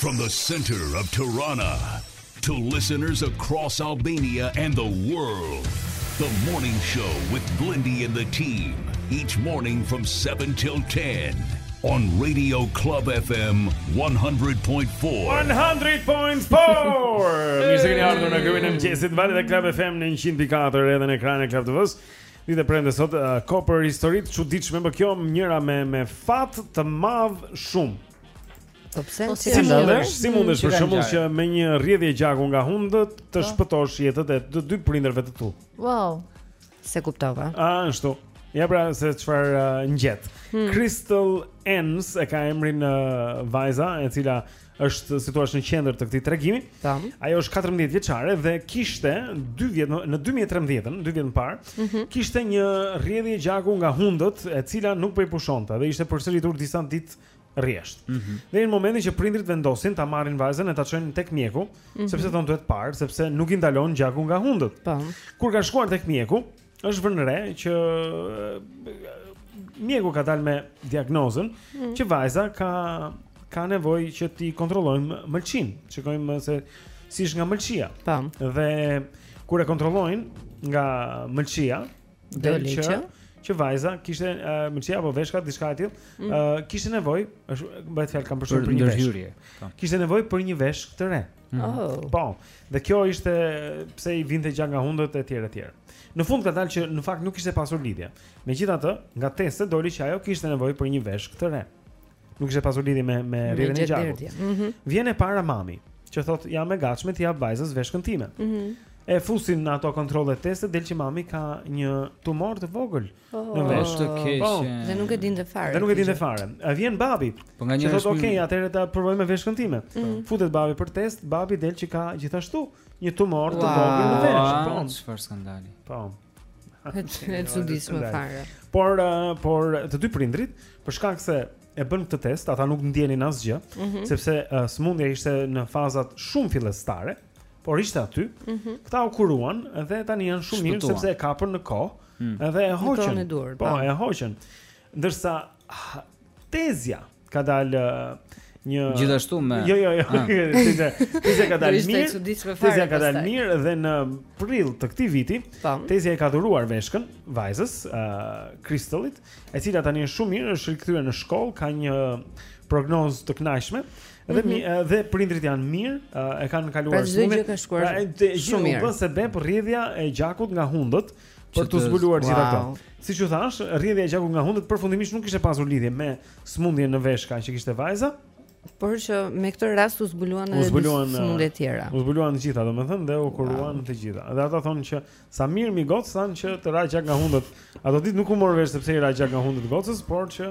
from the center of Tirana to listeners across Albania and the world. The morning show with Blendi and the team each morning from 7 till 10 On Radio Club FM 100.4 100.4 Mirë se keni ardhur në klubin e mëngjesit valët e Club FM në 104 edhe në ekranin e Club TV-s. Ditë e premte sot uh, koha për histori të çuditshme, por kjo njëra me me fat të madh shumë. Po pse? Po, si Si ka ndodhur? mundesh, si mundesh Që për kanë shembull ngjarë. që me një rrjedhje gjaku nga hundët të shpëtosh jetët e të dy prindërve të tu. Wow. Se kuptova. Ah, ashtu. Ja pra se çfarë uh, ngjet. Hmm. Crystal Ems e ka emrin një uh, vajza e cila është si të thuash në qendër të këtij tregimi. Tam. Ajo është 14 vjeçare dhe kishte 2 vjet në 2013-ën, 2 vjet më parë, mm -hmm. kishte një rrjedhje gjaku nga hundët e cila nuk po i pushonte dhe ishte përsëritur disa ditë rresht. Mm -hmm. Dhe në momentin që prindërit vendosin ta marrin vajzën e ta çojnë tek mjeku, mm -hmm. sepse thonë duhet parë, sepse nuk i ndalon gjaku nga hundët. Po. Kur kanë shkuar tek mjeku, është vënë re që mjeku ka dalë me diagnozën mm -hmm. që vajza ka ka nevojë që t'i kontrollojmë mëlçinë. Shikojmë se si është nga mëlçia. Po. Dhe kur e kontrollojnë nga mëlçia, Del që që vajza kishte uh, mëlçi apo veshka diçka e tillë, mm. uh, kishte nevojë, është bëhet fjalë kam përshtypjen për një veshkë. Po. Kishte nevojë për një veshkë të re. Mm. Oh. Po. Dhe kjo ishte pse i vinte gjak nga hundët etj etj. Në fund ka dalë që në fakt nuk kishte pasur lidhje. Megjithatë, nga testet doli që ajo kishte nevojë për një veshkë të re. Nuk kishte pasur lidhje me me rrjedhën e gjakut. Mhm. Vjen e para mami, që thotë jam e gatshme t'i jap vajzës veshkën time. Mhm. E fusin në ato kontrolle teste, del që mami ka një tumor të vogël oh, në veshkë. Është keq. Po. Dhe nuk e dinte fare. Dhe nuk e dinte fare. A vjen babi? Po nga një thotë, "Ok, atëherë ta provoj me veshkën time." Mm -hmm. Futet babi për test, babi del që ka gjithashtu një tumor të vogël në veshkë. Po, çfarë skandali. Po. E çuditshme fare. Por uh, por të dy prindërit, për shkak se e bënë këtë test, ata nuk ndjenin asgjë, mm -hmm. sepse uh, sëmundja ishte në fazat shumë fillestare, por ishte aty. Mm -hmm. Këta u kuruan dhe tani janë shumë mirë sepse e kapën në kohë mm. dhe e hoqën. Po, po, e hoqën. Ndërsa Tezja ka dalë një Gjithashtu me Jo, jo, jo. Ah. Tezja, tezja ka dalë mirë. Tezja ka dalë mirë dhe në prill të këtij viti, po. tezja i ka dhuruar veshkën vajzës, ë Kristalit, e cila tani është shumë mirë, është rikthyer në shkollë, ka një prognozë të kënaqshme. Dhe mm -hmm. dhe prindërit janë mirë, e kanë kaluar pra, shumë. Pra, shumë mirë. Bën sebep rrjedhja e gjakut nga hundët. Mm për të zbuluar gjithë këto. Wow. Siç ju thashë, rrjedhja e gjakut nga hundët përfundimisht nuk kishte pasur lidhje me sëmundjen në veshka që kishte vajza, Por që me këtë rast u zbuluan u edhe zbuluan disa sëmundje eh, tjera. U zbuluan të gjitha, domethënë dhe u kuruan të gjitha. Dhe ata thonë që sa mirë mi gocë thanë që të ra gjak nga hundët. Ato ditë nuk u mor vesh se pse i ra gjak nga hundët gocës, por që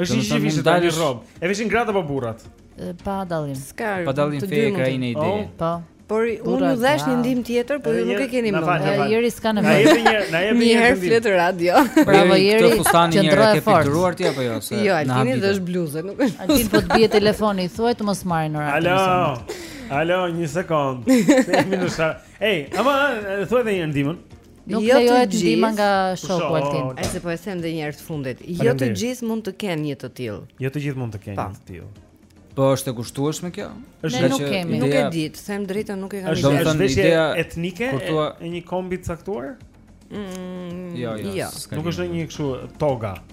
Është një shifi që dalin rrobë. E veshin gratë apo burrat? Pa dallim. Pa dallim feje, krahine, ideje. Oh. Po. Por unë ju dhashë një ndihmë tjetër, por ju nuk e keni më. Jeri s'ka nevojë. Na një, na jep një herë flet radio. Bravo Jeri. Të fustani një herë ke pikturuar ti apo jo? Se jo, Altini dhe është bluzë, nuk është. Altin po të bie telefoni, thuaj të mos marrin në radio. Alo. Alo, një sekond. Ej, ama thuaj edhe një ndihmë. Nuk jo lejohet ndihma nga shoku Altin. Ai se po e them edhe një herë të fundit. Jo të gjithë mund të kenë një të tillë. Jo të gjithë mund të kenë po. një të tillë. Po është e kushtueshme kjo? Është ne nuk kemi. Nuk e di, të them të drejtën nuk e kam. Është domethënë ideja etnike e një kombi të caktuar? Mm, jo, jo. jo. Nuk është një kështu toga.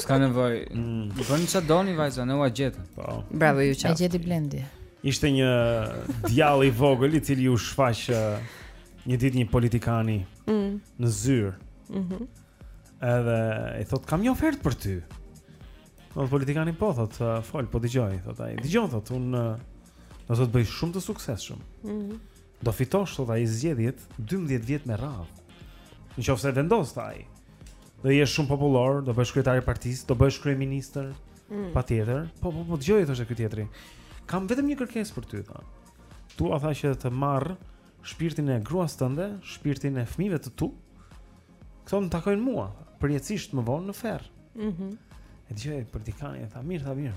S'ka nevojë mm. Bërë në qe doni vajza në ua gjetë po. Bravo ju qoftë E gjeti Blendi Ishte një djall i vogël i cili iu shfaq një ditë një politikani mm. në zyrë mm -hmm. Edhe i thotë kam një ofertë për ty Po politikani po thotë fol po dëgjoj thotë ai. Dëgjo thotë unë do të bëj shumë të suksesshëm. Mhm. Mm Do fitosh thotë ai zgjedhjet 12 vjet me radhë. Në qofë se vendos thotë ai Do jesh shumë popullor, do bëhesh kryetar i partisë, do bëhesh kryeministër mm. Patjetër Po, po, po dëgjoj thoshte ky tjetri Kam vetëm një kërkesë për ty, tha Dua tha që të marr shpirtin e gruas tënde, shpirtin e fëmijëve të tu. Këto më takojnë mua, përjetësisht më vonë në ferr. Mhm. Mm e dëgjoi politikani, e tha mirë, tha mirë.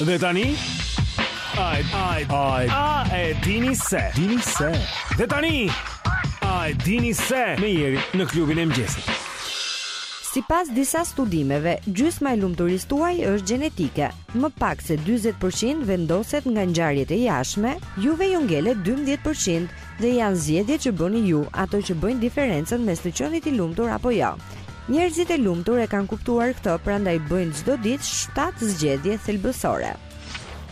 Dhe tani Ai ai ai a e dini se dini se Dhe tani Ai dini se me Jerin në Klubin e Mëngjesit Sipas disa studimeve, gjysma e lumturisë tuaj është gjenetike. Më pak se 40% vendoset nga ngjarjet e jashtme, juve ju ngelet 12% dhe janë zgjedhjet që bëni ju ato që bëjnë diferencën mes të qenit i lumtur apo jo. Njerëzit e lumtur e kanë kuptuar këtë, prandaj bëjnë çdo ditë shtatë zgjedhje thelbësore.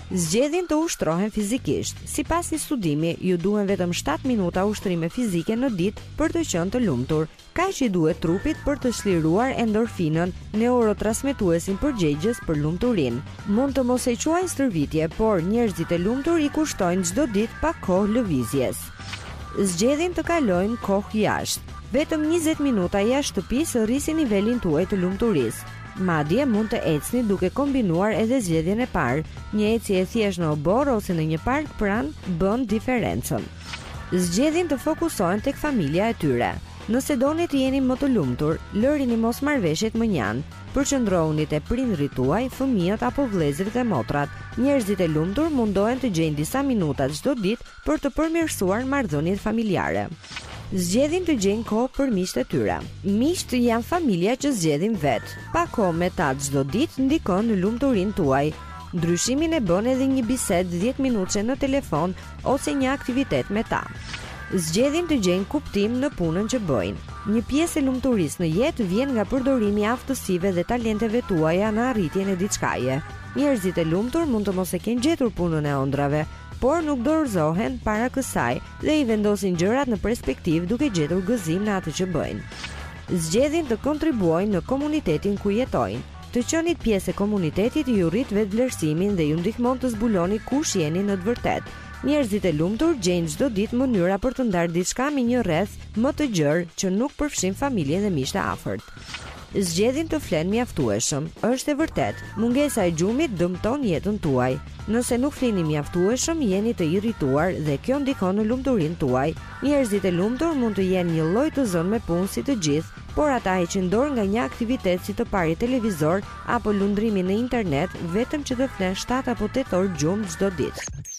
Zgjedhin të ushtrohen fizikisht. Sipas një studimi, ju duhen vetëm shtatë minuta ushtrime fizike në ditë për të qenë të lumtur. Kaq i duhet trupit për të çliruar endorfinën, neurotransmetuesin përgjegjës për lumturinë. Mund të mos e quajnë stërvitje, por njerëzit e lumtur i kushtojnë çdo ditë pak kohë lëvizjes. Zgjedhin të kalojnë kohë jashtë. Vetëm njëzet minuta jashtë shtëpisë rrisin nivelin tuaj të lumturisë. Madje mund të ecni duke kombinuar edhe zgjedhjen e parë. Një ecje e thjeshtë në oborr ose në një park pranë bën diferencën. Zgjedhin të fokusohen tek familja e tyre. Nëse doni të jeni më të lumtur, lërini mosmarrëveshjet mënjanë. Përqendrohuni te prindërit tuaj, fëmijët apo vëllezërit e motrat. Njerëzit e lumtur mundohen të gjejnë disa minuta çdo ditë për të përmirësuar marrëdhëniet familjare. Zgjedhin të gjejnë kohë për miqtë e tyre. Miqtë janë familja që zgjedhim vetë. Pak kohë me ta çdo ditë ndikon në lumturinë tuaj. Ndryshimin e bën edhe një bisedë dhjetë minutëshe në telefon ose një aktivitet me ta. Zgjedhin të gjejnë kuptim në punën që bëjnë. Një pjesë e lumturisë në jetë vjen nga përdorimi i aftësive dhe talenteve tuaja në arritjen e diçkaje. Njerëzit e lumtur mund të mos e kenë gjetur punën e ëndrrave, por nuk dorëzohen para kësaj dhe i vendosin gjërat në perspektivë duke gjetur gëzim në atë që bëjnë. Zgjedhin të kontribuojnë në komunitetin ku jetojnë. Të qenit pjesë e komunitetit ju rrit vetëvlerësimin dhe ju ndihmon të zbuloni kush jeni në të vërtetë. Njerëzit e lumtur gjejnë çdo ditë mënyra për të ndarë diçka me një rreth më të gjerë që nuk përfshin familjen dhe miqtë e afërt. Zgjedhin të flenë mjaftueshëm. Është e vërtetë, mungesa e gjumit dëmton jetën tuaj. Nëse nuk flini mjaftueshëm, jeni të irrituar dhe kjo ndikon në lumturinë tuaj. Njerëzit e lumtur mund të jenë njëlloj të zënë me punë si të gjithë, por ata heqin dorë nga një aktivitet si të parit televizor apo lundrimi në internet vetëm që të flenë shtatë apo tetë orë gjumë çdo ditë.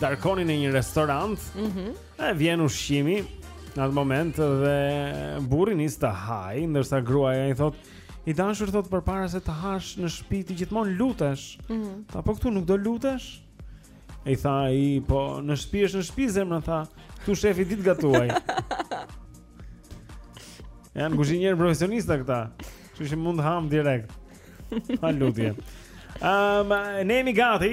darkonin në një restorant. Mhm. Mm i vjen ushqimi në atë moment dhe burri nis të hajë, ndërsa gruaja i thot I dashur thot përpara se të hash në shtëpi ti gjithmonë lutesh. Mhm. Mm tha po këtu nuk do lutesh? E, i tha ai, po në shtëpi është në shtëpi zemra tha. Këtu shefi di të gatuajë. Janë kuzhinierë profesionista këta. Kështu që mund të ham direkt. Pa lutje. Ëm, ne jemi gati.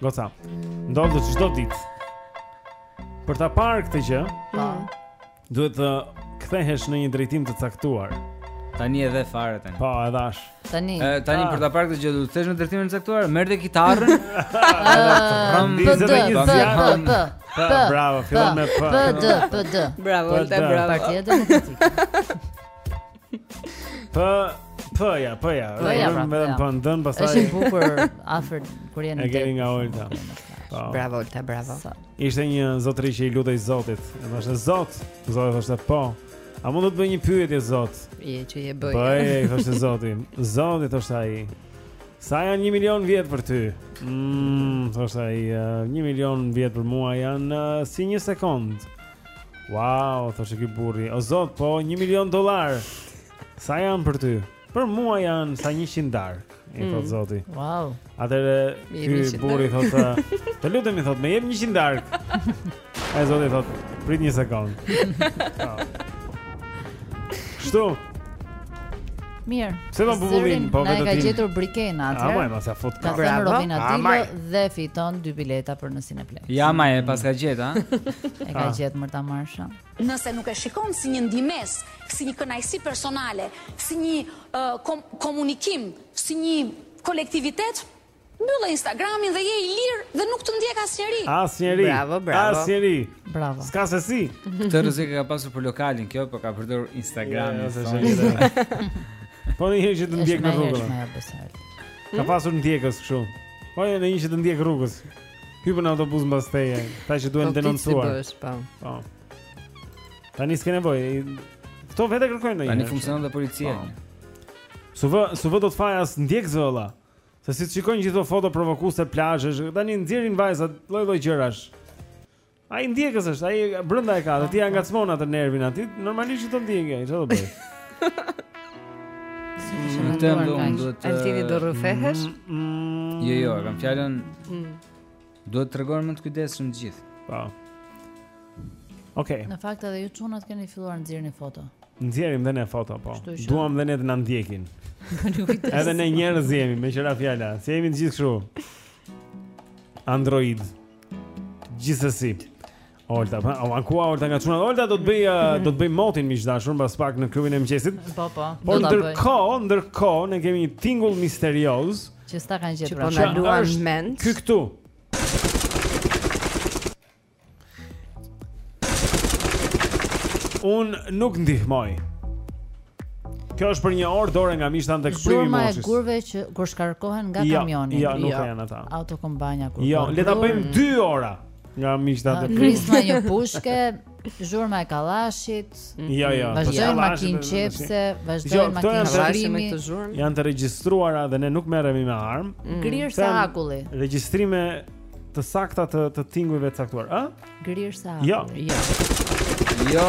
Goca. Ndodh çdo ditë. Për ta parë këtë gjë, mm. duhet të kthehesh në një drejtim të caktuar. Tani edhe fare tani. Po, e dash. Tani. E, tani për ta parë këtë gjë, do kthehesh në drejtimin e caktuar, merr dhe kitarrën. Ndez dhe një zjarr. Bravo, fillon me P. P D, P D. Bravo, Olta, bravo. Partitë demokratike. P P ja, P ja. P ja, pra, më po ndën pastaj. Është bukur afër kur jeni. E gjeni nga Olta. Po. Bravo Olta, bravo. Ishte një zotëri që i lutej Zotit. E thoshte Zot, Zoti thoshte po. A mund të të bëj një pyetje Zot? Një pyetje. Po, i thoshte Zoti. Zot, i thoshte ai. Sa janë një milion vjet për ty? Mmm, thoshte ai, një milion vjet për mua janë uh, si një sekundë. Wow, thoshte ky burri. O zot, po 1 milion dollarë sa janë për ty? Për mua janë sa një qindarkë, i mm. thot zoti. Wow. Atëherë ky burri thotë, "Të lutem i thot, më jep një qindarkë." Ai zoti thot, "Prit një sekond." Kështu. Mirë. Se po bubullin, po vetëtin. E ka gjetur Brikena atë. Ah, mos ia fut kot. Bravo. Dhe fiton dy bileta për në Cineplex. Ja ma e pas ka gjetë, a? e ka gjetë mërë ta marsha. Nëse nuk e shikon si një ndihmesë, si një kënaqësi personale, si një uh, komunikim, si një kolektivitet, mbylle Instagramin dhe je i lirë dhe nuk të ndjek asnjëri. Asnjëri. Bravo, bravo. Asnjëri. Bravo. S'ka se si. Këtë rrezik e ka pasur për lokalin kjo, po ka përdor Instagramin. Po edhe një që të ndjek në rrugë. Ka pasur ndjekës kështu. Po edhe një që të ndjek rrugës. Hypën në autobus mbas teje, këta që duhen po, denoncuar. Po, si po. po. Tani s'ke nevojë, këto vetë kërkojnë në një. Tani funksionon dhe policia. Po. S'u vë, s'u vë dot faj as ndjekësve vëlla. Se si të shikojnë gjithë ato foto provokuese, plazhesh, tani nxjerrin vajzat, lloj lloj gjërash. Ai ndjekës është, ai brenda e ka, dhe ti ja ngacmon atë nervin aty, normalisht do të ndjekë ai, çfarë do bëj? Në këtë jam dhëmë, duhet të... Altini do rrëfehesh? Mm, mm. Jo, jo, kam fjallën... Mm. Duhet tregohen më të kujdesshëm gjithë. Pa. Po. Okej. Në fakt edhe ju çunat keni filluar nxirrni foto. Nxjerrim dhe ne foto, po. Duam dhe ne të na ndjekin. Edhe ne njerëz jemi, meqë ra fjala. Se jemi të gjithë kështu. Android. Android. Gjithsesi. Olta, po, u ankua Olta nga çunat. Olta do të bëj uh, do të bëjë motin miq të dashur mbas pak në klubin e mëngjesit. Po, po. Por ndërkohë, ndërkohë ne kemi një tingull misterioz që s'e kanë gjetur. Që po na luan mend. Ky këtu. Unë nuk ndihmoj. Kjo është për një orë dore nga miqtë tanë te Primi moshës. Zhurma e gurëve që kur shkarkohen nga jo, kamioni. Jo, nuk jo. janë ata. Autokombanja kur. Jo, le ta bëjmë 2 orë nga miqtë tanë te Primi. Krisma një pushke, zhurma e kallashit. Jo, jo. Vazhdojnë makinë qepse, vazhdojnë makinë shkrimi. Janë të regjistruara dhe ne nuk merremi me armë. Mm. Grirësja akulli. Regjistrime të sakta të të tingujve të caktuar, ë? Grirësja jo. akulli. Jo. Jo.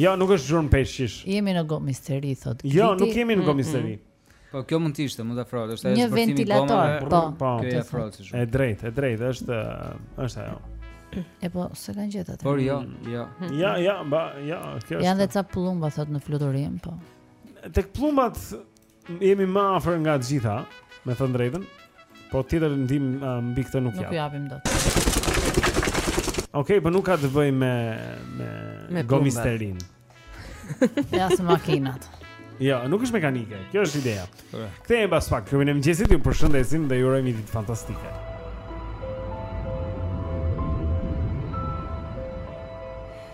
Jo, nuk është zhurmë peshqish. Jemi në gomisteri, thotë Kriti. Jo, nuk jemi në gomisteri. Mm -hmm. Po kjo mund të ishte, mund të afrohet, është ajo shpërthimi i bombave. Po, po, kjo i afrohet si shumë. E drejtë, e drejtë, është është ajo. E po, s'e kanë gjetë atë. Por jo, mm. jo. Ja, ja, ba, ja, kjo është. Janë dhe ca pëllumba thotë në fluturim, po. Tek pëllumbat Jemi më afër nga të gjitha, me thënë të drejtën. Po tjetër ndihmë uh, mbi këtë nuk jap. Nuk japim dot. Okej, okay, po nuk ka të bëjë me me, me gomisterin. Jo as makinat. Jo, nuk është mekanike. Kjo është ideja. Kthehemi pas pak. Klubi i mëngjesit ju përshëndesim dhe ju urojmë një ditë fantastike.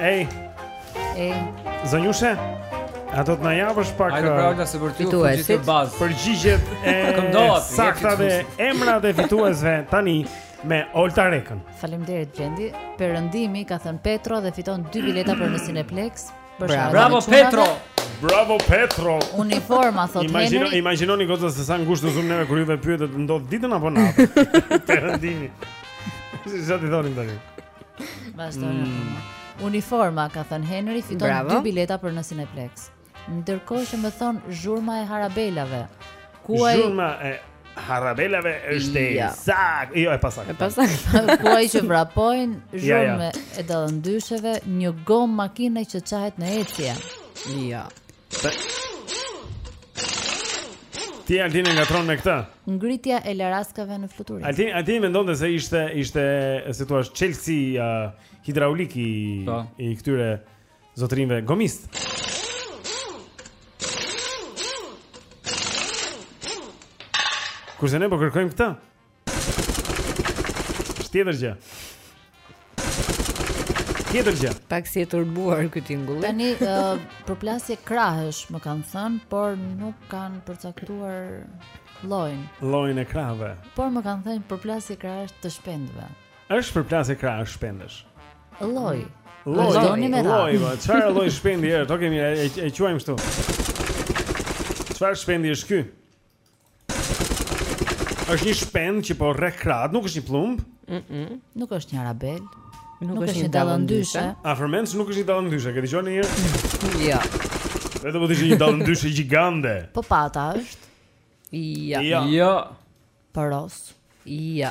Ej Ej Zonjushe A do të na japësh pak Ajde pra Olta se për ty fituesit bazë përgjigjet e sakta dhe emrat e fituesve tani me Olta Rekën. Faleminderit Blendi. Perëndimi ka thënë Petro dhe fiton dy bileta për në Cineplexx. Bravo, bravo Petro. Bravo Petro. Uniforma thot Henry. Imagjino, imagjinoni goca se sa ngushtë u zumë neve kur juve pyetët ndodh ditën apo natën. Perëndimi. Si ça ti thoni tani? Vazhdojmë. Mm. Uniforma ka thën Henry fiton dy bileta për në Cineplex. Ndërkohë që më thon zhurma e harabelave. Kuaj Zhurma e Harabelave është e ja. saktë Jo, e pasaktë E pasaktë Kuaj që vrapojnë Zhurma ja, ja. e dallëndysheve Një gomë makine që çahet në ecje Ja Të... Ti Altini ngatërron me këta Ngritja e laraskave në fluturim Altini, Altini mendonte se ishte Ishte, si tu ashtë çelësi uh, Hidrauliki po. i këtyre zotërinjve gomist. Kurse ne po kërkojmë këtë. Tjetër gjë. Tjetër gjë. Pak si e tërbuar ky tingull. Tani uh, përplasje krahësh më kanë thënë, por nuk kanë përcaktuar llojin. Llojin e krahëve. Por më kanë thënë përplasje krahësh të shpendëve. Është përplasje krahësh shpendësh. Lloj. Lloj. Lloj, po, çfarë lloj shpendi është? Okej, mirë, e, e quajmë kështu. Çfarë shpendi është ky? Është një shpend që po rreh krahët, nuk është një pëllumb. Mm -mm. Nuk është një harabel. Nuk, nuk është një dallëndyshe. Afërmendsh nuk është një dallëndyshe, ke dëgjuar ndonjëherë? Jo. Vetëm po të ishte një dallëndyshe gjigande. Po pata është? Jo. Jo. Po rosë. Jo.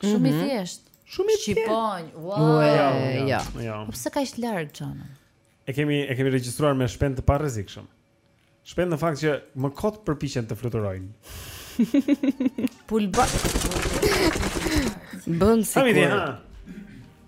Shumë i mhm. thjeshtë. Shumë i thjeshtë. Shqiponj. Wow. Jo, jo. jo. Po pse kaq larg Xhana? E kemi e kemi regjistruar me shpend të parrezikshëm. Shpend në fakt që më kot përpiqen të fluturojnë. Pulë ba. Bën sikur.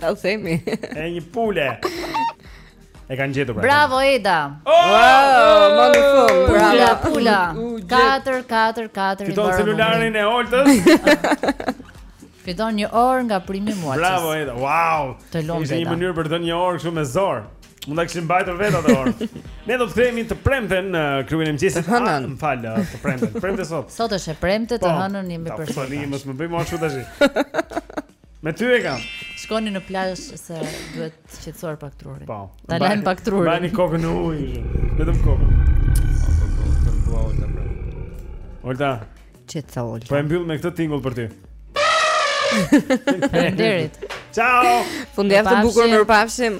Ta themi. E një pule. E kanë gjetur pra. Bravo Eda. Oh, oh, oh, oh, Bravo Pula. 4 4 4. Fiton celularin e Oltës. Fiton një orë nga primi muaj. Bravo Eda. Wow. Të lumtë. Ishte një mënyrë për të dhënë një orë kështu me zor. Mund ta kishim mbajtur vetë atë orë. Ne do të kthehemi të premten në klubin e mëngjesit. Ah, më fal, uh, të premten. Premte sot. Sot është e premte të po, hënën jemi për. Po, mos më bëj më ashtu tash. Me ty e kam. Shkoni në plazh se duhet të qetësoni pak trurin. Po. Ta lani pak trurin. Mbani kokën në ujë. Vetëm kokën. Olta. Qetësi Olta. Po e mbyll me këtë tingull për ty. Faleminderit. Ciao. Fundjavë të bukur, mirupafshim.